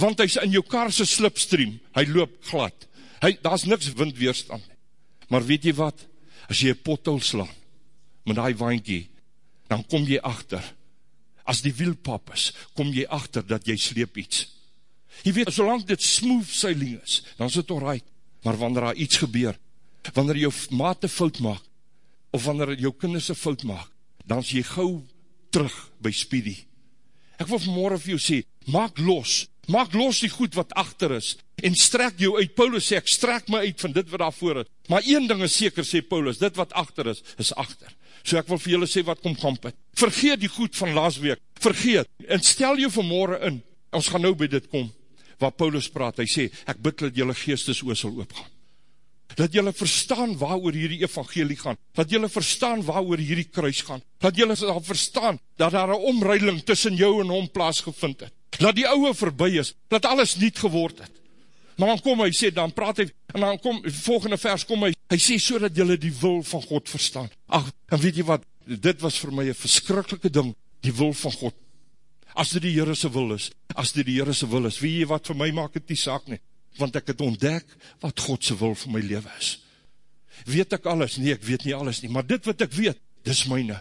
want hy is in jou karse slipstream, hy loop glad, hy, daar is niks windweerstand, maar weet jy wat, as jy een pothol slaan, met die waantjie, dan kom jy achter, as die wielpap is, kom jy achter dat jy sleep iets. Jy weet, solang dit smooth sailing is, dan is het alright, maar wanneer daar iets gebeur, wanneer jou mate fout maak, of wanneer jou kinders een fout maak, dan is jy gauw terug by Speedy. Ek wil vanmorgen vir jou sê, maak los, maak los die goed wat achter is, en strek jou uit, Paulus sê, ek strek my uit van dit wat daarvoor is, maar een ding is seker, sê Paulus, dit wat achter is, is achter. So ek wil vir julle sê wat kom kamp het. Vergeet die goed van laas week, vergeet, en stel jou vanmorgen in, ons gaan nou by dit kom, waar Paulus praat, hy sê, ek bid dat julle geestes oosel oopgaan. Dat julle verstaan waar oor hierdie evangelie gaan, dat julle verstaan waar oor hierdie kruis gaan, dat julle sal verstaan, dat daar een omruiling tussen jou en hom plaasgevind het, dat die ouwe voorbij is, dat alles niet geword het. Maar dan kom hy, sê, dan praat hy, en dan kom, volgende vers kom hy, hy sê, so dat julle die wil van God verstaan. Ach, en weet jy wat, dit was vir my een verskrikkelike ding, die wil van God. As dit die Heerese wil is, as dit die Heerese wil is, weet jy wat vir my maak het die saak nie, want ek het ontdek wat Godse wil vir my leven is. Weet ek alles? Nee, ek weet nie alles nie, maar dit wat ek weet, dis myne.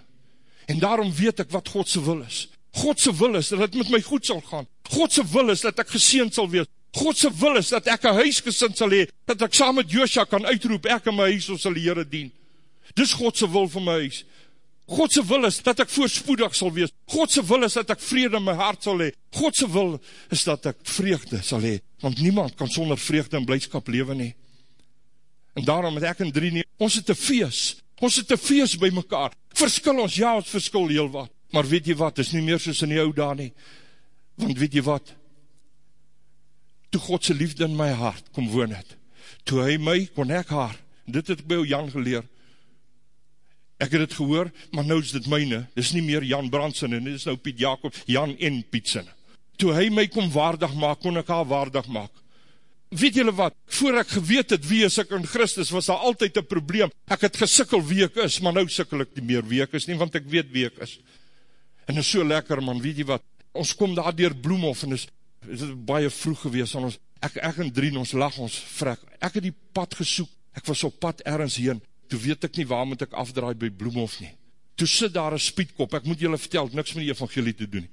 En daarom weet ek wat Godse wil is. Godse wil is dat het met my goed sal gaan. Godse wil is dat ek geseend sal wees. Godse wil is dat ek een huisgesind sal hee, dat ek saam met Joosja kan uitroep, ek in my huis ons sal die Heere dien. Dis Godse wil vir my huis. Godse wil is dat ek voorspoedig sal wees. Godse wil is dat ek vrede in my hart sal hee. Godse wil is dat ek vreugde sal hee. Want niemand kan sonder vreugde en blijdskap leven nie. En daarom het ek in drie nie, ons het een feest. Ons het een feest by mekaar. Verskil ons, ja, ons verskil heel wat. Maar weet jy wat, is nie meer soos in oude daar nie. Want weet jy wat, toe Godse liefde in my hart kom woon het, toe hy my, kon ek haar, dit het ek by Jan geleer, ek het het gehoor, maar nou is dit myne, dit is nie meer Jan Brandsen, en dit is nou Piet Jacob, Jan en Pietsen, toe hy my kom waardig maak, kon ek haar waardig maak, weet julle wat, voor ek geweet het wie is ek in Christus, was daar altyd een probleem, ek het gesikkel wie ek is, maar nou sikkel ek nie meer wie ek is nie, want ek weet wie ek is, en is so lekker man, weet jy wat, ons kom daar dier Bloemhof, en is, is het baie vroeg gewees, ons, ek, ek en Drien, ons lag, ons vrek, ek het die pad gesoek, ek was op pad ergens heen, toe weet ek nie waar moet ek afdraai by Bloemhof nie, toe sit daar een spietkop, ek moet julle vertel, niks met die evangelie te doen,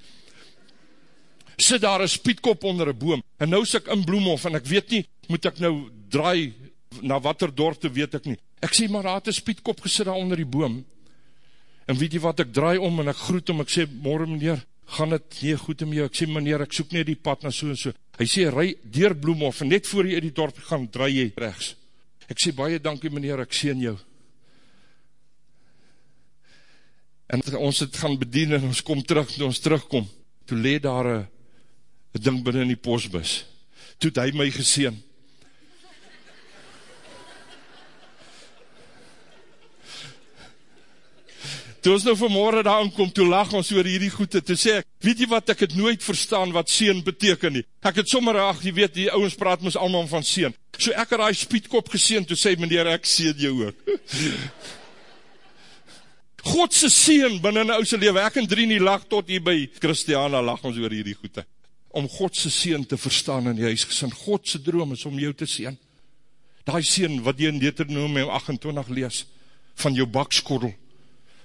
sit daar een spietkop onder een boom, en nou is ek in Bloemhof, en ek weet nie, moet ek nou draai, na wat er dorp te weet ek nie, ek sê, maar daar het een spietkop gesit daar onder die boom, en weet jy wat, ek draai om, en ek groet om, ek sê, morgen meneer, gaan het nie goed om jou, ek sê meneer, ek soek nie die pad na so en so, hy sê, rui dier Bloemhof, en net voor jy in die dorp gaan, draai jy rechts, ek sê, baie dankie meneer, ek sê jou, en ons het gaan bedien, en ons kom terug, toe ons terugkom, toe leed daar een ding binnen in die postbus, toe het hy my geseen, toe ons nou vanmorgen daar aankom, toe lag ons oor hierdie goede, toe sê ek, weet jy wat, ek het nooit verstaan wat seen beteken nie, ek het sommer, ach, jy weet, die ouwens praat ons allemaal van seen, so ek het die spietkop geseen, toe sê meneer, ek seen jou ook, *laughs* Godse seen binnen in ouse lewe, ek en drie nie lag tot hier by Christiana, lag ons oor hierdie goede, om Godse seen te verstaan in die huisgesin, Godse droom is om jou te seen, die seen wat jy in Deuteronomium 28 lees, van jou bakskoddel,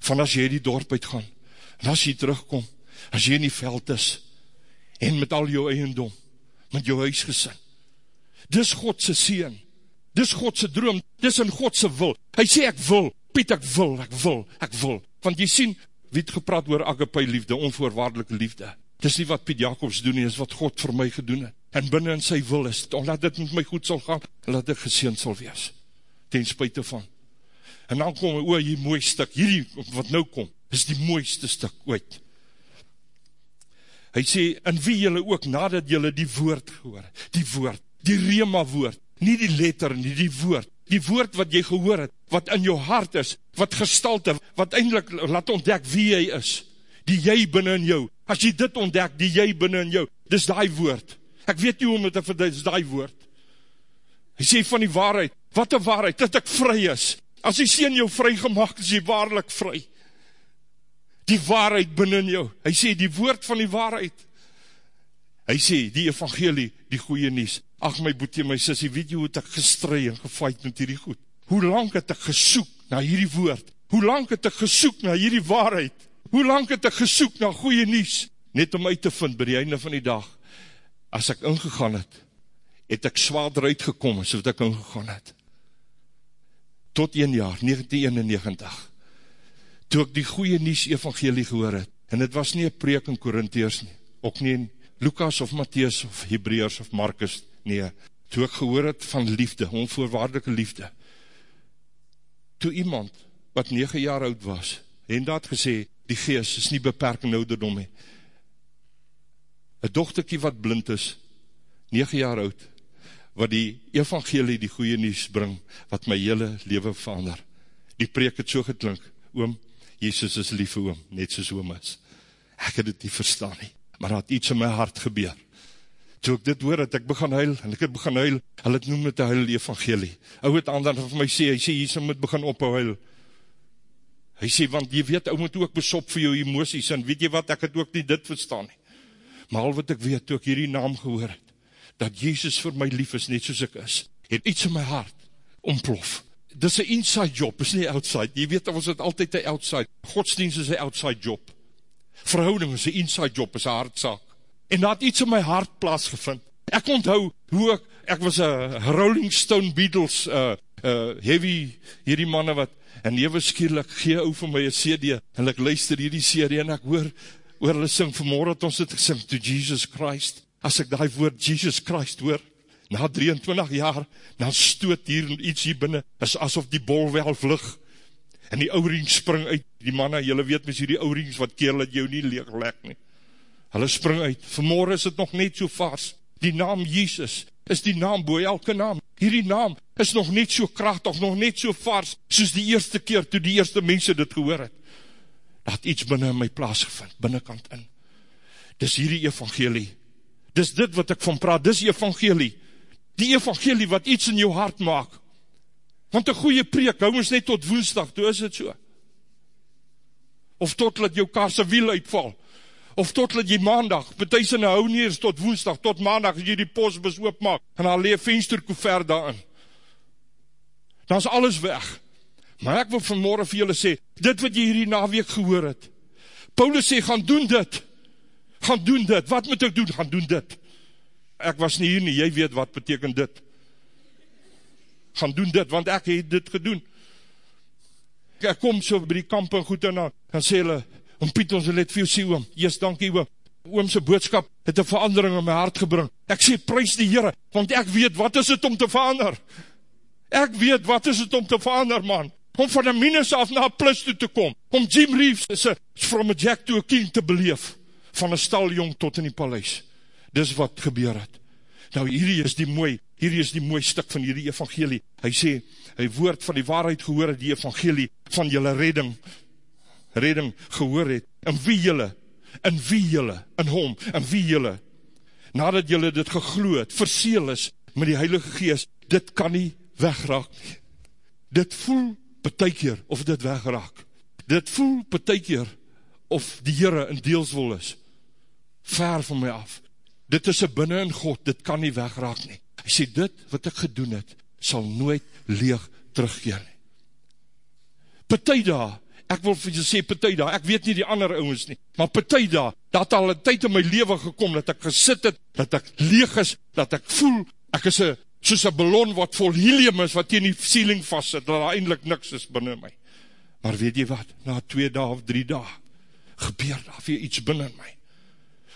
van as jy die dorp uitgaan, en as jy terugkom, as jy in die veld is, en met al jou eiendom, met jou huisgesin, dis Godse seen, dis Godse droom, dis in Godse wil, hy sê ek wil, Piet ek wil, ek wil, ek wil, want jy sien, wie het gepraat oor agapai liefde, onvoorwaardelike liefde, dis nie wat Piet Jacobs doen nie, dis wat God vir my gedoen het, en binnen in sy wil is, omdat dit met my goed sal gaan, en dat ek geseend sal wees, ten spuite van. En dan kom, o, hier mooi stuk, hierdie wat nou kom, is die mooiste stuk ooit. Hy sê, in wie jylle ook, nadat jylle die woord gehoor, die woord, die rema woord, nie die letter nie, die woord, die woord wat jy gehoor het, wat in jou hart is, wat gestalte, wat eindelijk laat ontdek wie jy is, die jy binnen in jou, as jy dit ontdek, die jy binnen in jou, dis die woord, ek weet nie hoe om het te verdien, dis die woord, hy sê van die waarheid, wat die waarheid, dat ek vry is, as die sien jou vry gemaakt, is jy waarlik vry, die waarheid binnen jou, hy sê die woord van die waarheid, hy sê die evangelie, die goeie nies, ach my boete, my sissie, weet jy hoe het ek gestry en gefight met hierdie goed, hoe lang het ek gesoek na hierdie woord, hoe lang het ek gesoek na hierdie waarheid, hoe lang het ek gesoek na goeie nies, net om uit te vind by die einde van die dag, as ek ingegaan het, het ek zwaarder uitgekom, so wat ek ingegaan het, tot 1 jaar, 1991, toe ek die goeie nies evangelie gehoor het, en het was nie een preek in Korintheers nie, ook nie in Lukas of Matthies of Hebreërs of Markus, nee, toe ek gehoor het van liefde, onvoorwaardelike liefde, toe iemand, wat 9 jaar oud was, en dat gesê, die geest is nie beperking ouderdom he, een dochterkie wat blind is, 9 jaar oud, wat die evangelie die goeie nies bring, wat my hele leven verander, die preek het so geklink, oom, Jezus is lief oom, net soos oom is. Ek het dit nie verstaan nie, maar had iets in my hart gebeur. Toe ek dit hoor, het ek begin huil, en ek het begin huil, hulle het noem het die huil evangelie. Ou het ander van my sê, hy sê, Jesus moet begin ophou huil. Hy sê, want jy weet, ou moet ook besop vir jou emoties, en weet jy wat, ek het ook nie dit verstaan nie. Maar al wat ek weet, toe ek hierdie naam gehoor het, dat Jezus vir my lief is, net soos ek is, het iets in my hart ontplof. Dit is een inside job, is nie outside, jy weet, ons het altyd een outside, godsdienst is een outside job, verhouding is een inside job, is een hartzaak, en dat iets in my hart plaasgevind, ek onthou, hoe ek, ek was een Rolling Stone Beatles, uh, uh, heavy, hierdie manne wat, en ewe skierlik, gee ou vir my een CD, en ek luister hierdie CD, en ek hoor, oor hulle sing, vanmorgen het ons het gesing, to Jesus Christ, as ek die woord Jesus Christ hoor, na 23 jaar, dan stoot hier iets hier binnen, is asof die bol wel vlug, en die ouring spring uit, die manne, jylle weet mis hier die ourings, wat keer dat jou nie leeg lek nie, hulle spring uit, vanmorgen is het nog net so vars, die naam Jesus, is die naam boe elke naam, hierdie naam, is nog net so krachtig, nog net so vars, soos die eerste keer, toe die eerste mense dit gehoor het, dat iets binnen in my plaas gevind, binnenkant in, dis hierdie evangelie, dis dit wat ek van praat, dis evangelie, die evangelie wat iets in jou hart maak. Want een goeie preek, hou ons net tot woensdag, toe is het so. Of tot dat jou kaarse wiel uitval. Of tot dat jy maandag, betuis in hou nie eens tot woensdag, tot maandag, as jy die post besoop maak, en dan leef vensterkoever daarin. Dan is alles weg. Maar ek wil vanmorgen vir julle sê, dit wat jy hierdie naweek gehoor het, Paulus sê, gaan doen dit, gaan doen dit, wat moet ek doen, gaan doen dit, ek was nie hier nie, jy weet wat beteken dit. Gaan doen dit, want ek het dit gedoen. Ek kom so by die kamp en goed en dan, dan sê hulle, om Piet ons wil net vir jou sê oom, yes, dankie oom, oomse boodskap het een verandering in my hart gebring. Ek sê, prijs die Heere, want ek weet wat is het om te verander. Ek weet wat is het om te verander, man. Om van een minus af na een plus toe te kom. Om Jim Reeves is a, from a jack to a king te beleef. Van een staljong tot in die paleis dis wat gebeur het. Nou hierdie is die mooi, hierdie is die mooi stuk van hierdie evangelie. Hy sê, hy woord van die waarheid gehoor het, die evangelie van julle redding, redding gehoor het, in wie julle, in wie julle, in hom, in wie julle, nadat julle dit gegloe het, verseel is met die heilige geest, dit kan nie wegraak nie. Dit voel betekeer of dit wegraak. Dit voel betekeer of die Heere in deelswol is. Ver van my af dit is een binnen in God, dit kan nie wegraak nie. Hy sê, dit wat ek gedoen het, sal nooit leeg terugkeer nie. Partij daar, ek wil vir jy sê, partij daar, ek weet nie die ander ouwens nie, maar partij daar, dat al een tyd in my leven gekom, dat ek gesit het, dat ek leeg is, dat ek voel, ek is a, soos een ballon wat vol helium is, wat teen die ceiling vast sit, dat daar eindelijk niks is binnen my. Maar weet jy wat, na twee dae of drie dae, gebeur daar weer iets binnen my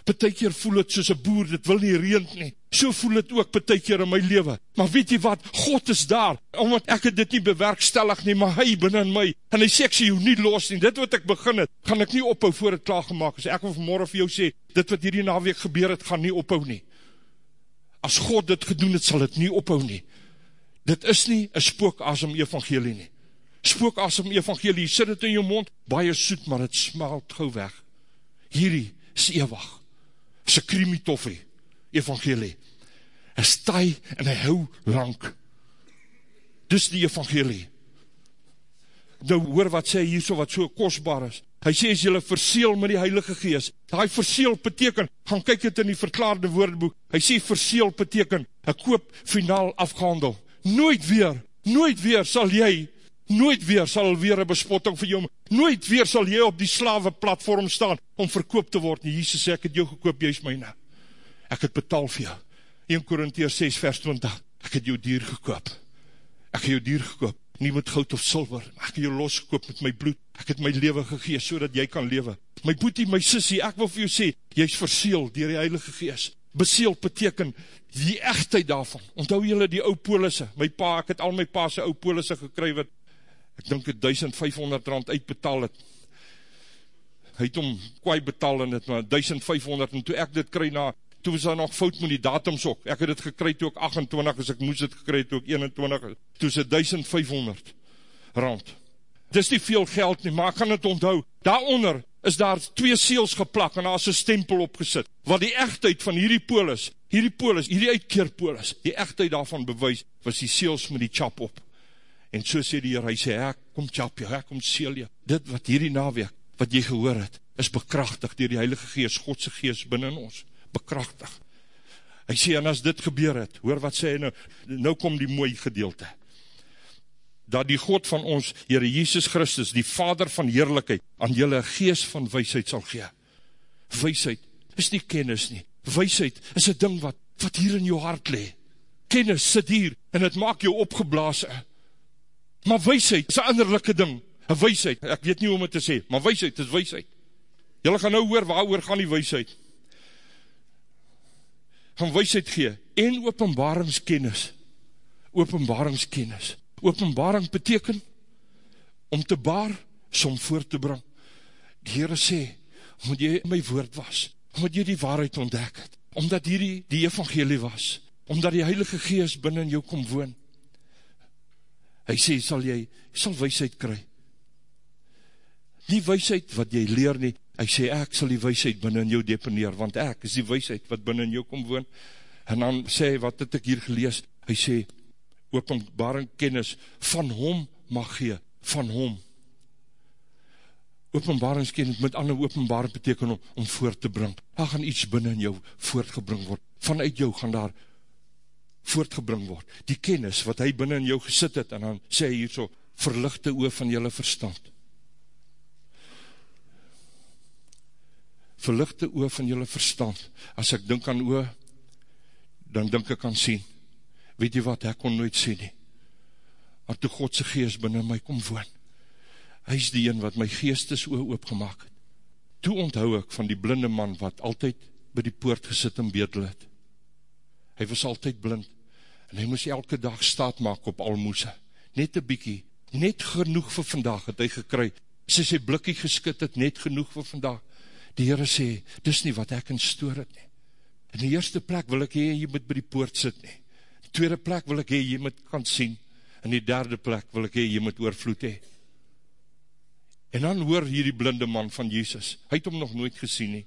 Betekeer voel het soos een boer, dit wil nie reend nie. So voel het ook betekeer in my leven. Maar weet jy wat, God is daar, omdat ek het dit nie bewerkstellig nie, maar hy binnen my, en hy sê ek sê jou nie los nie, dit wat ek begin het, gaan ek nie ophou voor het klaargemaak is. Ek wil vanmorgen vir jou sê, dit wat hierdie naweek gebeur het, gaan nie ophou nie. As God dit gedoen het, sal het nie ophou nie. Dit is nie een spookasem evangelie nie. Spookasem evangelie, sit het in jou mond, baie soet, maar het smelt gauw weg. Hierdie is ewag. Is een kremitoffie, evangelie. Hy staai en hy hou lang. Dis die evangelie. Nou hoor wat sê hier so wat so kostbaar is. Hy sê as jylle verseel met die heilige gees. Hy verseel beteken, gaan kyk het in die verklaarde woordboek. Hy sê verseel beteken, hy koop finaal afgehandel. Nooit weer, nooit weer sal jy Nooit weer sal weer een bespotting vir jou, nooit weer sal jy op die slawe platform staan, om verkoop te word, nie, Jesus sê, ek het jou gekoop, jy is myne, ek het betaal vir jou, 1 Korintheers 6 vers 20, ek het jou dier gekoop, ek het jou dier gekoop, nie met goud of silver, ek het jou losgekoop met my bloed, ek het my leven gegees, so dat jy kan lewe, my boetie, my sissie, ek wil vir jou sê, jy is verseel dier die heilige gees, beseel beteken die echtheid daarvan, onthou jylle die ou polisse, my pa, ek het al my pa sy ou polisse gekry, wat ek dink het 1500 rand uitbetaal het, hy het om kwaai betaal in het, maar 1500, en toe ek dit kry na, toe was daar nog fout met die datums ook, ek het het gekry toe ek 28 is, ek moes het gekry toe ek 21 is, toe is het 1500 rand. Dit is nie veel geld nie, maar ek kan het onthou, daaronder is daar twee seels geplak, en daar is een stempel opgesit, wat die echtheid van hierdie polis, hierdie polis, hierdie uitkeerpolis, die echtheid daarvan bewys, was die seels met die chap op. En so sê die Heer, hy sê, ek kom chap jou, ek kom seel jou. Dit wat hierdie naweek, wat jy gehoor het, is bekrachtig dier die Heilige Geest, Godse Geest binnen ons. Bekrachtig. Hy sê, en as dit gebeur het, hoor wat sê hy nou, nou kom die mooie gedeelte. Dat die God van ons, Heere Jesus Christus, die Vader van Heerlijkheid, aan jylle geest van weisheid sal gee. Weisheid is nie kennis nie. Weisheid is een ding wat, wat hier in jou hart le. Kennis sit hier, en het maak jou opgeblaas, Maar weisheid is een innerlijke ding, een weisheid, ek weet nie hoe om het te sê, maar weisheid is weisheid. Julle gaan nou hoor, waar oor gaan die weisheid? Gaan weisheid gee, en openbaringskennis, openbaringskennis. Openbaring beteken, om te baar, som voor te bring. Die Heere sê, omdat jy my woord was, omdat jy die waarheid ontdek het, omdat hierdie die evangelie was, omdat die heilige geest binnen jou kom woon, hy sê, sal jy, sal weisheid kry. Nie weisheid wat jy leer nie, hy sê, ek sal die weisheid binnen jou deponeer, want ek is die weisheid wat binnen jou kom woon. En dan sê hy, wat het ek hier gelees? Hy sê, openbaring kennis van hom mag gee, van hom. Openbaringskennis met ander openbaring beteken om, om voort te bring. Daar gaan iets binnen jou voortgebring word. Vanuit jou gaan daar voortgebring word. Die kennis wat hy binnen in jou gesit het, en dan sê hy hier so, verlichte oor van jylle verstand. Verlichte oor van jylle verstand. As ek dink aan oor, dan dink ek aan sien. Weet jy wat, ek kon nooit sê nie. Maar toe Godse geest binnen my kom woon, hy is die een wat my geestes oor oopgemaak het. Toe onthou ek van die blinde man wat altyd by die poort gesit en bedel het. Hy was altyd blind, en hy moes elke dag staat maak op almoese, net een bykie, net genoeg vir vandag het hy gekry, sy sy blikkie geskit het, net genoeg vir vandag, die Heere sê, dis nie wat ek in stoor het nie, in die eerste plek wil ek hee, jy moet by die poort sit nie, die tweede plek wil ek hee, jy moet kan sien, in die derde plek wil ek hee, jy moet oorvloed hee, en dan hoor hier die blinde man van Jesus, hy het hom nog nooit gesien nie,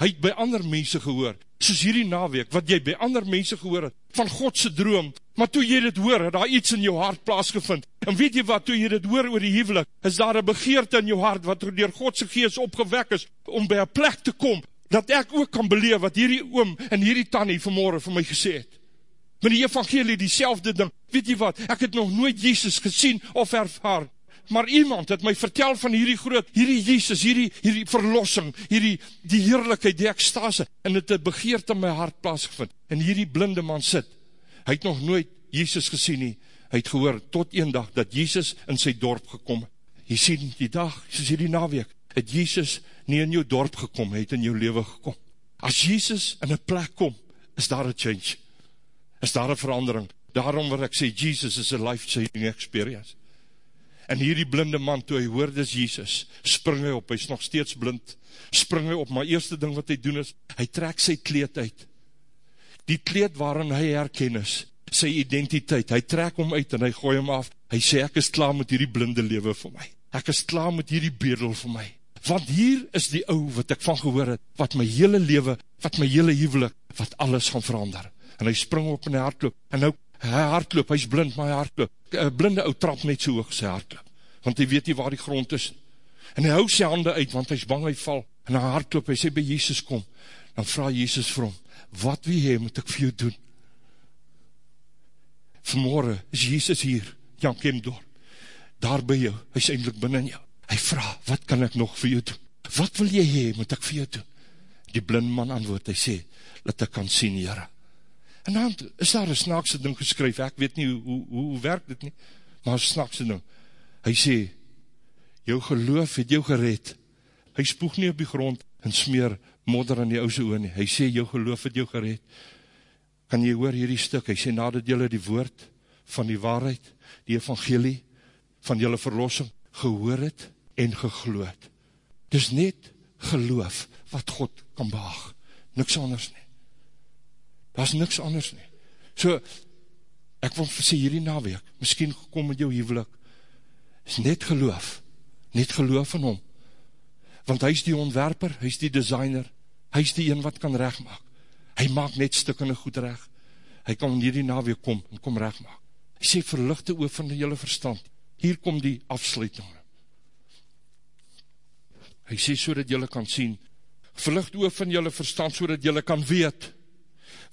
hy het by ander mense gehoor, soos hierdie naweek, wat jy by ander mense gehoor het, van Godse droom, maar toe jy dit hoor, het daar iets in jou hart plaasgevind, en weet jy wat, toe jy dit hoor oor die hevelik, is daar een begeerte in jou hart, wat door Godse geest opgewek is, om by een plek te kom, dat ek ook kan beleef, wat hierdie oom en hierdie tannie vanmorgen vir my gesê het, met die evangelie, die selfde ding, weet jy wat, ek het nog nooit Jesus gesien, of ervaar, maar iemand het my vertel van hierdie groot, hierdie Jesus, hierdie, hierdie verlossing, hierdie, die heerlijkheid, die ekstase, en het het begeerd in my hart plaasgevind, en hierdie blinde man sit, hy het nog nooit Jesus gesien nie, hy het gehoor, tot een dag, dat Jesus in sy dorp gekom, jy sien, die dag, soos hierdie naweek, het Jesus nie in jou dorp gekom, hy het in jou leven gekom, As Jesus in een plek kom, is daar een change. Is daar een verandering. Daarom wil ek sê, Jesus is a life-changing experience. En hierdie blinde man, toe hy hoor dis Jesus, spring hy op, hy is nog steeds blind, spring hy op, maar eerste ding wat hy doen is, hy trek sy kleed uit. Die kleed waarin hy herken is, sy identiteit, hy trek hom uit en hy gooi hom af, hy sê, ek is klaar met hierdie blinde lewe vir my, ek is klaar met hierdie bedel vir my, want hier is die ou wat ek van gehoor het, wat my hele lewe, wat my hele huwelik, wat alles gaan verander, en hy spring op en hy hardloop, en nou, hy hardloop, hy is blind, maar hy hardloop, een blinde ou trap net so hoog sy hardloop, want hy weet nie waar die grond is, en hy hou sy hande uit, want hy is bang hy val, en hy hardloop, hy sê by Jesus kom, dan vraag Jesus vir hom, wat wie hy moet ek vir jou doen? Vanmorgen is Jesus hier, Jan Kemdorp, daar by jou, hy is eindelijk binnen jou, hy vraag, wat kan ek nog vir jou doen? Wat wil jy hee, moet ek vir jou doen? Die blind man antwoord, hy sê, dat ek kan sien, jyre. En dan is daar een snaakse ding geskryf, ek weet nie hoe, hoe, hoe werk dit nie, maar een snaakse ding. Hy sê, jou geloof het jou gered. Hy spoeg nie op die grond en smeer modder in die ouse oor nie. Hy sê, jou geloof het jou gered. Kan jy hoor hierdie stuk? Hy sê, nadat jylle die woord van die waarheid, die evangelie, van jylle verlossing, gehoor het en gegloed. Dis net geloof wat God kan behaag. Niks anders nie. Daar is niks anders nie. So, ek wil sê hierdie naweek, miskien gekom met jou huwelik, is net geloof, net geloof van hom. Want hy is die ontwerper, hy is die designer, hy is die een wat kan recht maak. Hy maak net stikkende goed recht. Hy kan hierdie naweek kom en kom recht maak. Hy sê verlichte oor van die hele verstand. Hier kom die afsluiting. Hy sê so dat jylle kan sien, verlicht oor van jylle verstand, so dat jylle kan weet,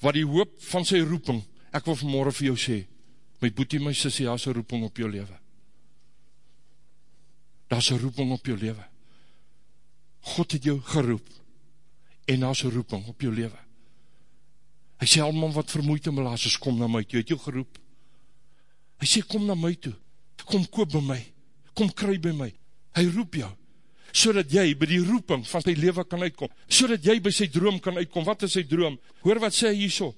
wat die hoop van sy roeping, ek wil vanmorgen vir jou sê, my boetie, my sissie, daar is een roeping op jou leven. Daar is een roeping op jou leven. God het jou geroep, en daar is een roeping op jou leven. Hy sê, al man wat vermoeid en belaas is, kom na my toe, het jou geroep. Hy sê, kom na my toe, kom koop by my, kom kry by my. Hy roep jou, so dat jy by die roeping van sy leven kan uitkom, so dat jy by sy droom kan uitkom, wat is sy droom, hoor wat sê hy so,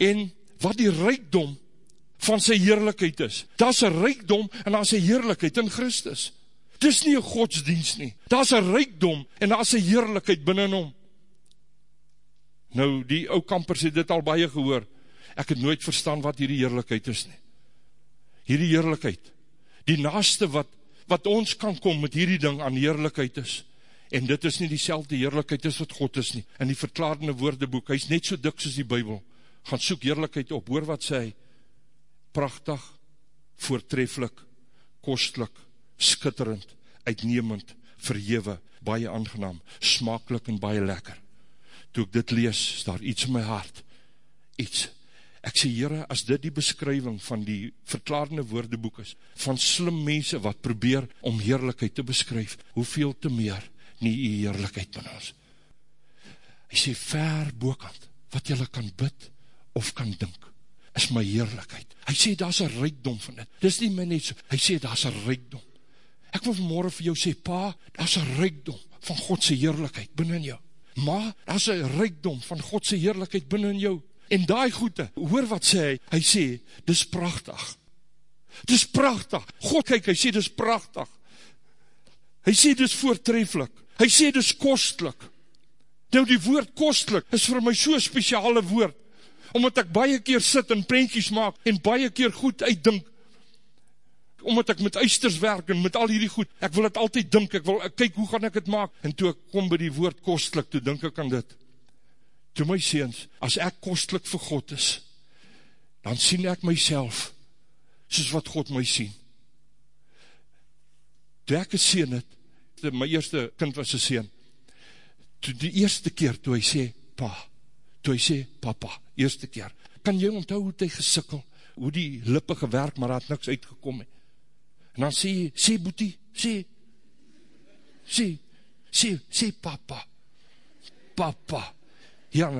en wat die rijkdom van sy heerlijkheid is, daar is een rijkdom en daar is een heerlijkheid in Christus, dit is nie een godsdienst nie, daar is een rijkdom en daar is een heerlijkheid binnen hom, nou die ou kampers het dit al baie gehoor, ek het nooit verstaan wat hierdie heerlijkheid is nie, hierdie heerlijkheid, die naaste wat wat ons kan kom met hierdie ding aan heerlijkheid is, en dit is nie die selfde heerlijkheid is wat God is nie, in die verklaarde woordeboek, hy is net so dik soos die bybel, gaan soek heerlijkheid op, hoor wat sê hy, prachtig, voortreflik, kostlik, skitterend, uitnemend, verhewe, baie aangenaam, smakelijk en baie lekker. Toe ek dit lees, is daar iets in my hart, iets, Ek sê, Heere, as dit die beskrywing van die verklaarde woordeboek is, van slim mense wat probeer om heerlijkheid te beskryf, hoeveel te meer nie die heerlijkheid van ons. Hy sê, ver bokant, wat jylle kan bid of kan dink, is my heerlijkheid. Hy sê, daar is een rijkdom van dit. Dis nie my net so. Hy sê, daar is een rijkdom. Ek wil vanmorgen vir jou sê, pa, daar is een rijkdom van Godse heerlijkheid binnen jou. Ma, daar is een rijkdom van Godse heerlijkheid binnen jou en daai goede, hoor wat sê hy, hy sê, dis prachtig, dis prachtig, God kyk, hy sê, dis prachtig, hy sê, dis voortreflik, hy sê, dis kostlik, nou die woord kostlik, is vir my so speciale woord, omdat ek baie keer sit en prentjies maak, en baie keer goed uitdink, omdat ek met eisters werk, en met al hierdie goed, ek wil het altyd dink, ek wil, ek kyk, hoe gaan ek het maak, en toe ek kom by die woord kostlik, toe dink ek aan dit, toe my seens, as ek kostlik vir God is, dan sien ek myself, soos wat God my sien. Toe ek een seen het, my eerste kind was een seen, toe die eerste keer, toe hy sê, pa, toe hy sê, papa, eerste keer, kan jy onthou hoe hy gesikkel, hoe die lippe gewerk, maar had niks uitgekom, en dan sê, sê boetie, sê, sê, sê, sê papa, papa, Ja,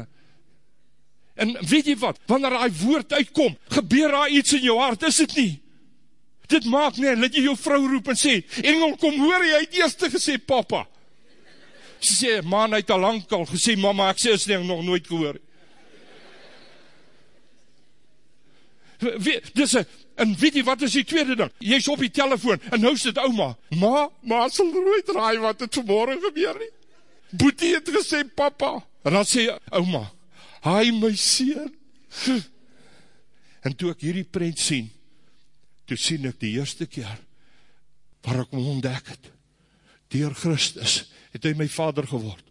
en weet jy wat, wanneer die woord uitkom, gebeur daar iets in jou hart, is het nie? Dit maak nie, let jy jou vrou roep en sê, Engel, kom hoor jy, hy het eerste gesê, papa. Sy sê, man, hy het al lang al gesê, mama, ek sê, is nie, nog nooit gehoor. Dis een, en weet jy wat is die tweede ding? Jy is op die telefoon, en nou is dit oma. Ma, ma sal nooit raai wat het vanmorgen gebeur nie. Boetie het gesê, papa. En dan sê oma, hy my sien. En toe ek hierdie prent sien, toe sien ek die eerste keer, waar ek hom ontdek het, dier Christus, het hy my vader geword.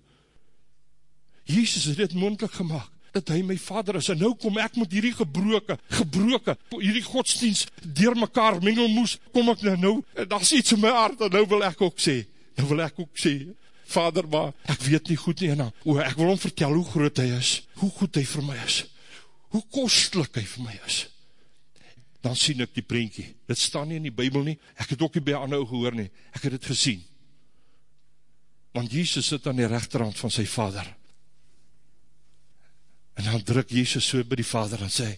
Jezus het dit moendlik gemaakt, dat hy my vader is, en nou kom ek met hierdie gebroke, gebroke, hierdie godsdienst, dier mekaar mengelmoes, kom ek nou, nou, en dat is iets in my hart, en nou wil ek ook sê, nou wil ek ook sê, vader, maar ek weet nie goed nie, en nou, o, ek wil hom vertel hoe groot hy is, hoe goed hy vir my is, hoe kostlik hy vir my is, dan sien ek die prentjie, dit staan nie in die bybel nie, ek het ook nie by ander gehoor nie, ek het het gesien, want Jesus sit aan die rechterhand van sy vader, En dan druk Jezus so by die vader en sê,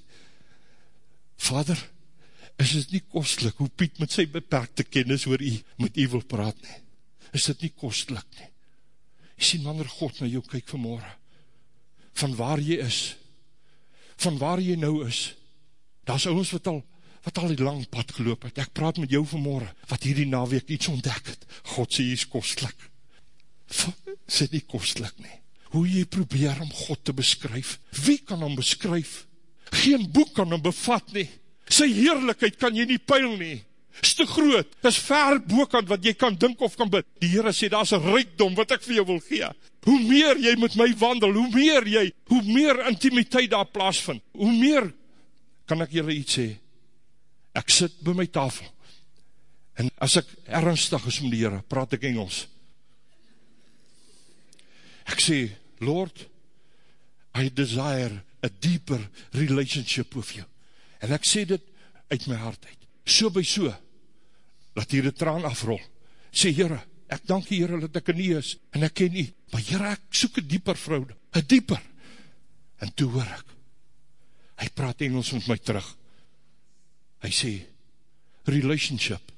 Vader, is dit nie kostlik hoe Piet met sy beperkte kennis oor u met u wil praat nie? Is dit nie kostlik nie? Jy sien wanneer God na jou kyk vanmorgen, van waar jy is, van waar jy nou is, daar is ons wat al, wat al die lang pad geloop het, ek praat met jou vanmorgen, wat hierdie naweek iets ontdek het, God sê jy is kostlik, sê nie kostlik nie, hoe jy probeer om God te beskryf. Wie kan hom beskryf? Geen boek kan hom bevat nie. Sy heerlijkheid kan jy nie peil nie. Is te groot, is ver boekant wat jy kan dink of kan bid. Die Heere sê, daar is rijkdom wat ek vir jou wil gee. Hoe meer jy met my wandel, hoe meer jy, hoe meer intimiteit daar plaasvind, hoe meer kan ek julle iets sê. Ek sit by my tafel, en as ek ernstig is met die Heere, praat ek Engels. Ek sê, Lord, I desire a deeper relationship with you. En ek sê dit uit my hart uit. So by so, laat hier die traan afrol. Sê, Heere, ek dank die Heere dat ek er nie is, en ek ken nie. Maar Heere, ek soek een dieper vrouwde, een dieper. En toe hoor ek, hy praat Engels met my terug. Hy sê, relationship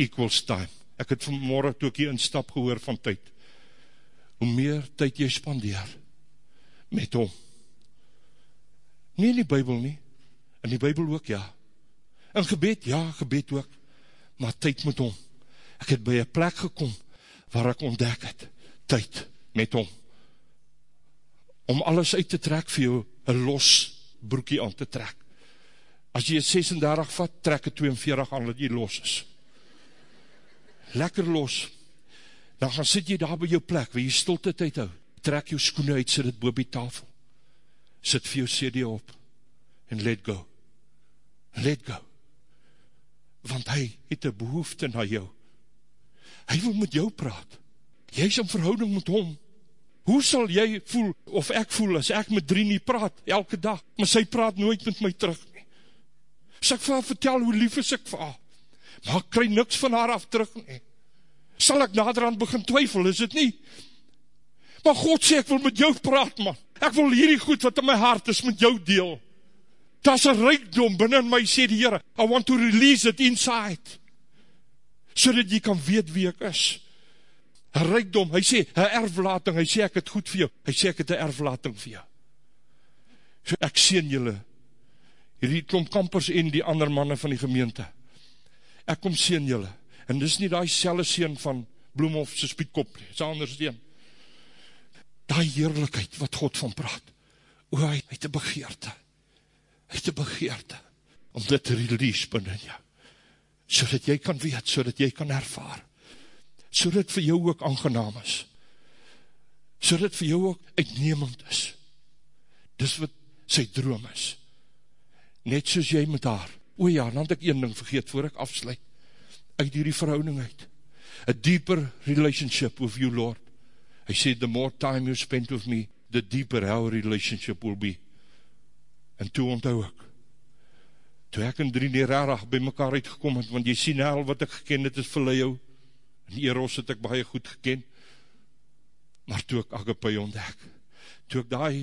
equals time. Ek het vanmorgen toe ek hier instap gehoor van tyd hoe meer tyd jy spandeer met hom. Nie in die bybel nie, in die bybel ook ja. In gebed, ja, gebed ook, maar tyd met hom. Ek het by een plek gekom, waar ek ontdek het, tyd met hom. Om alles uit te trek vir jou, een los broekie aan te trek. As jy 36 vat, trek het 42 aan, dat jy los is. Lekker los, dan gaan sit jy daar by jou plek, waar jy stilte tyd hou, trek jou skoene uit, sit het boop die tafel, sit vir jou CD op, en let go, let go, want hy het een behoefte na jou, hy wil met jou praat, jy is in verhouding met hom, hoe sal jy voel, of ek voel, as ek met drie nie praat, elke dag, maar sy praat nooit met my terug nie, as ek vir haar vertel hoe lief is ek vir haar, maar ek krij niks van haar af terug nie, sal ek naderhand begin twyfel, is het nie? Maar God sê, ek wil met jou praat, man. Ek wil hierdie goed wat in my hart is met jou deel. Dat is een rijkdom binnen my, sê die Heere. I want to release it inside. So dat jy kan weet wie ek is. Een rijkdom, hy sê, een erflating, hy sê, ek het goed vir jou. Hy sê, ek het een erflating vir jou. So ek sien julle, hierdie klomp kampers en die ander manne van die gemeente. Ek kom sien julle en dis nie die selle seen van Bloemhof se spietkop nie, dis anders seen. Daai heerlikheid wat God van praat. O, hy het 'n begeerte. Hy het 'n begeerte om dit te release binne jou. Sodat jy kan weet, sodat jy kan ervaar. Sodat vir jou ook aangenaam is. Sodat vir jou ook uitnemend is. Dis wat sy droom is. Net soos jy met haar. O ja, dan het ek een ding vergeet voor ek afsluit uit hierdie verhouding uit. A deeper relationship with you, Lord. Hy sê, the more time you spend with me, the deeper our relationship will be. En toe onthou ek, toe ek in drie neerrarig by mekaar uitgekom het, want jy sien al wat ek geken het is vir jou, en Eros het ek baie goed geken, maar toe ek Agapai ontdek, toe ek die,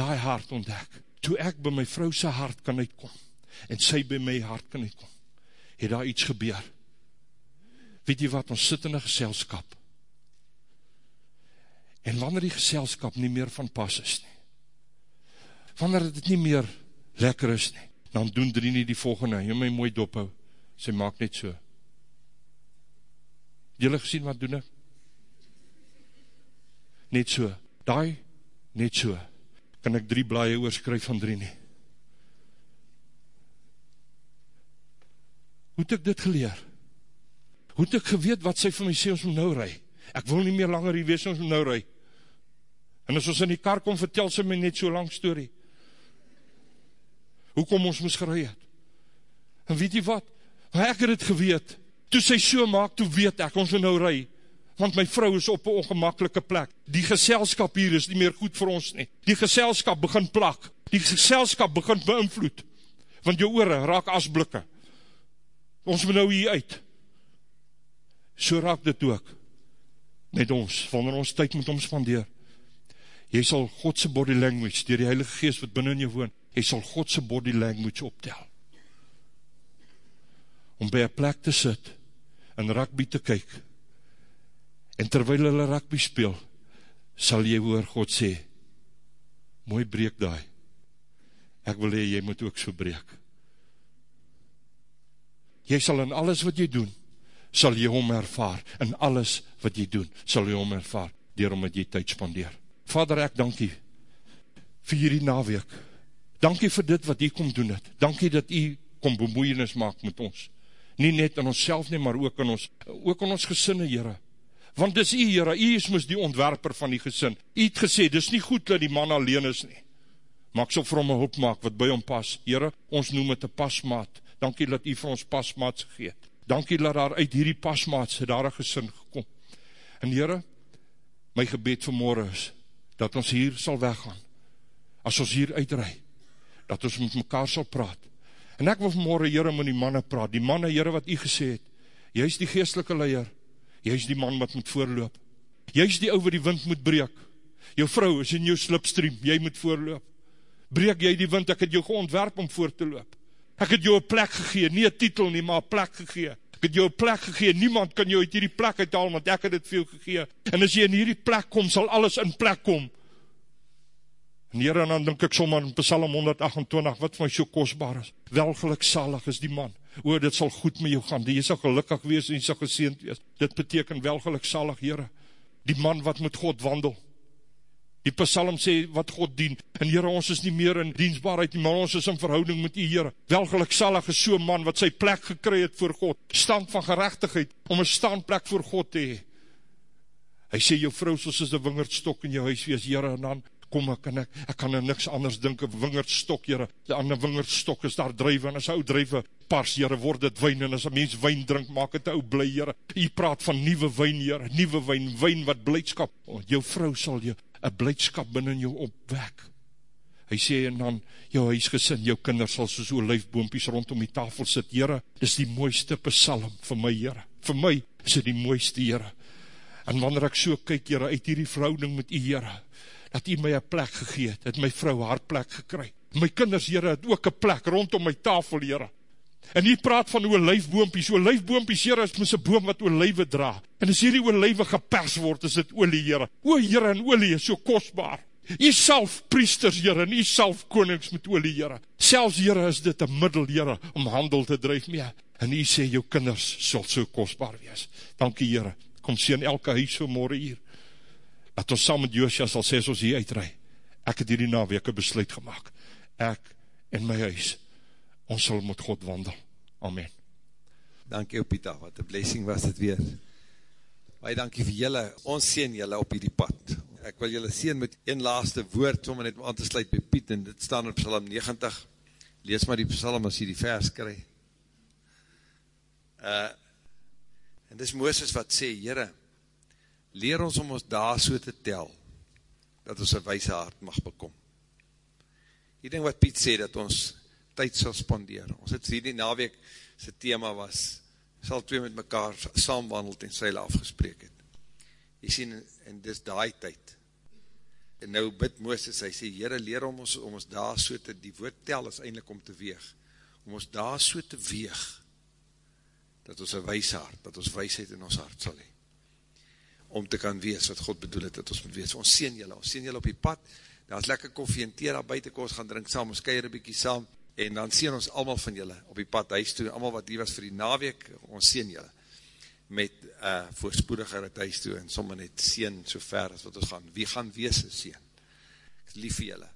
die hart ontdek, toe ek by my vrouwse hart kan uitkom, en sy by my hart kan uitkom, het daar iets gebeur, weet jy wat, ons sit in een geselskap, En wanneer die geselskap nie meer van pas is nie, wanneer dit nie meer lekker is nie, dan doen drie nie die volgende, jy my mooi dophou, sy maak net so. Julle gesien wat doen ek? Net so, daai, net so, kan ek drie blaie oorskryf van drie nie. Hoe het ek dit geleer? Hoe het ek geweet wat sy vir my sê ons moet nou rui? Ek wil nie meer langer hier wees ons moet nou rui. En as ons in die kar kom, vertel sy my net so lang story. Hoe kom ons moes gerui het? En weet jy wat? Ek het het geweet. Toe sy so maak, toe weet ek, ons moet nou rui. Want my vrou is op een ongemakkelijke plek. Die geselskap hier is nie meer goed vir ons nie. Die geselskap begin plak. Die geselskap begin beïnvloed. Want jou oore raak asblikke. Ons moet nou hier uit. So raak dit ook met ons, wanneer ons tyd met ons spandeer. Jy sal Godse body language, dier die Heilige Geest wat binnen in jou woon, jy sal Godse body language optel. Om by een plek te sit, en rugby te kyk, en terwijl hulle rugby speel, sal jy hoor God sê, mooi breek daai, ek wil hee, jy moet ook so breek, jy sal in alles wat jy doen, sal jy hom ervaar, in alles wat jy doen, sal jy hom ervaar, dier om wat jy tyd spandeer. Vader, ek dankie vir hierdie naweek, dankie vir dit wat jy kom doen het, dankie dat jy kom bemoeienis maak met ons, nie net in ons self nie, maar ook in ons, ook in ons gesinne, Heere, want dis jy, Heere, jy is mis die ontwerper van die gesin, jy het gesê, dis nie goed dat die man alleen is nie, maar ek sal vir hom een hoop maak, wat by hom pas, Heere, ons noem het een pasmaat, dankie dat u vir ons pasmaats gegeet, dankie dat daar uit hierdie pasmaats daar een gesin gekom, en heren, my gebed vanmorgen is, dat ons hier sal weggaan, as ons hier uitrij, dat ons met mekaar sal praat, en ek wil vanmorgen heren met die manne praat, die manne heren wat u gesê het, jy is die geestelike leier, jy is die man wat moet voorloop, jy is die ou wat die wind moet breek, jou vrou is in jou slipstream, jy moet voorloop, breek jy die wind, ek het jou geontwerp om voor te loop, Ek het jou een plek gegee, nie een titel nie, maar een plek gegee. Ek het jou een plek gegee, niemand kan jou uit hierdie plek uithaal, want ek het het veel gegee. En as jy in hierdie plek kom, sal alles in plek kom. En hier en dan denk ek sommer in Psalm 128, wat van so kostbaar is. Welgeluksalig is die man. O, dit sal goed met jou gaan, die sal gelukkig wees en jy sal geseend wees. Dit beteken welgeluksalig, heren. Die man wat met God wandel. Die psalm sê wat God dien, en Heere, ons is nie meer in diensbaarheid nie, maar ons is in verhouding met die Heere. Welgelik salig is so'n man wat sy plek gekry het voor God, stand van gerechtigheid, om een standplek voor God te hee. Hy sê, jou vrou soos is een wingerdstok in jou huis wees, Heere, en dan kom ek, en ek, ek kan er niks anders dink, een wingerdstok, Heere, die ander wingerdstok is daar drijven, en as ou drijven pars, Heere, word het wijn, en as een mens wijn drink, maak het ou blij, Heere. Jy praat van nieuwe wijn, Heere, nieuwe wijn, wijn wat blijdskap, oh, jou vrou sal jou een blijdskap binnen jou opwek. Hy sê, en dan, jou huisgesin, jou kinders sal soos olijfboompies rondom die tafel sit, Heere, dis die mooiste psalm vir my, Heere. Vir my is dit die mooiste, Heere. En wanneer ek so kyk, Heere, uit hierdie verhouding met die Heere, dat hy my een plek gegeet, het my vrou haar plek gekry. My kinders, Heere, het ook een plek rondom my tafel, Heere. En hier praat van olijfboompies, olijfboompies, Heere, is mis een boom wat olijwe dra. En as hierdie olijwe gepers word, is dit olie, Heere. O, Heere, en olie is so kostbaar. Jy self priesters, Heere, en jy self konings met olie, Heere. Selfs, Heere, is dit een middel, Heere, om handel te drijf mee. En jy sê, jou kinders sal so kostbaar wees. Dankie, Heere. Kom sê in elke huis so morgen hier. Dat ons saam met Joosja sal sê, as ons hier uitrij. Ek het hierdie naweke besluit gemaakt. Ek en my huis ons sal met God wandel. Amen. Dankie op Pieter, wat een blessing was dit weer. Baie dankie vir julle, ons sien julle op hierdie pad. Ek wil julle sien met een laaste woord, om net aan te sluit by Piet, en dit staan in Psalm 90. Lees maar die Psalm as jy die vers kry. Uh, en dis Mooses wat sê, Heere, leer ons om ons daar so te tel, dat ons een wijse hart mag bekom. Die ding wat Piet sê, dat ons tyd sal spandeer. Ons het hierdie naweek, sy thema was, sal twee met mekaar saamwandel en seile afgespreek het. Jy sien, en dis daai tyd. En nou bid Mooses, hy sê, Heere, leer om ons, om ons daar so te, die woord tel is eindelijk om te weeg, om ons daar so te weeg, dat ons een wijs hart, dat ons wijsheid in ons hart sal hee. Om te kan wees wat God bedoel het dat ons moet wees. Ons sien julle, ons sien julle op die pad, daar is lekker koffie en thee daar buiten, kom ons gaan drink saam, ons keir een bykie saam, en dan sien ons allemaal van julle op die pad huis toe, allemaal wat hier was vir die naweek, ons sien julle, met uh, voorspoediger het huis toe, en sommer net sien so ver as wat ons gaan, wie gaan wees, sien, ek is lief vir julle,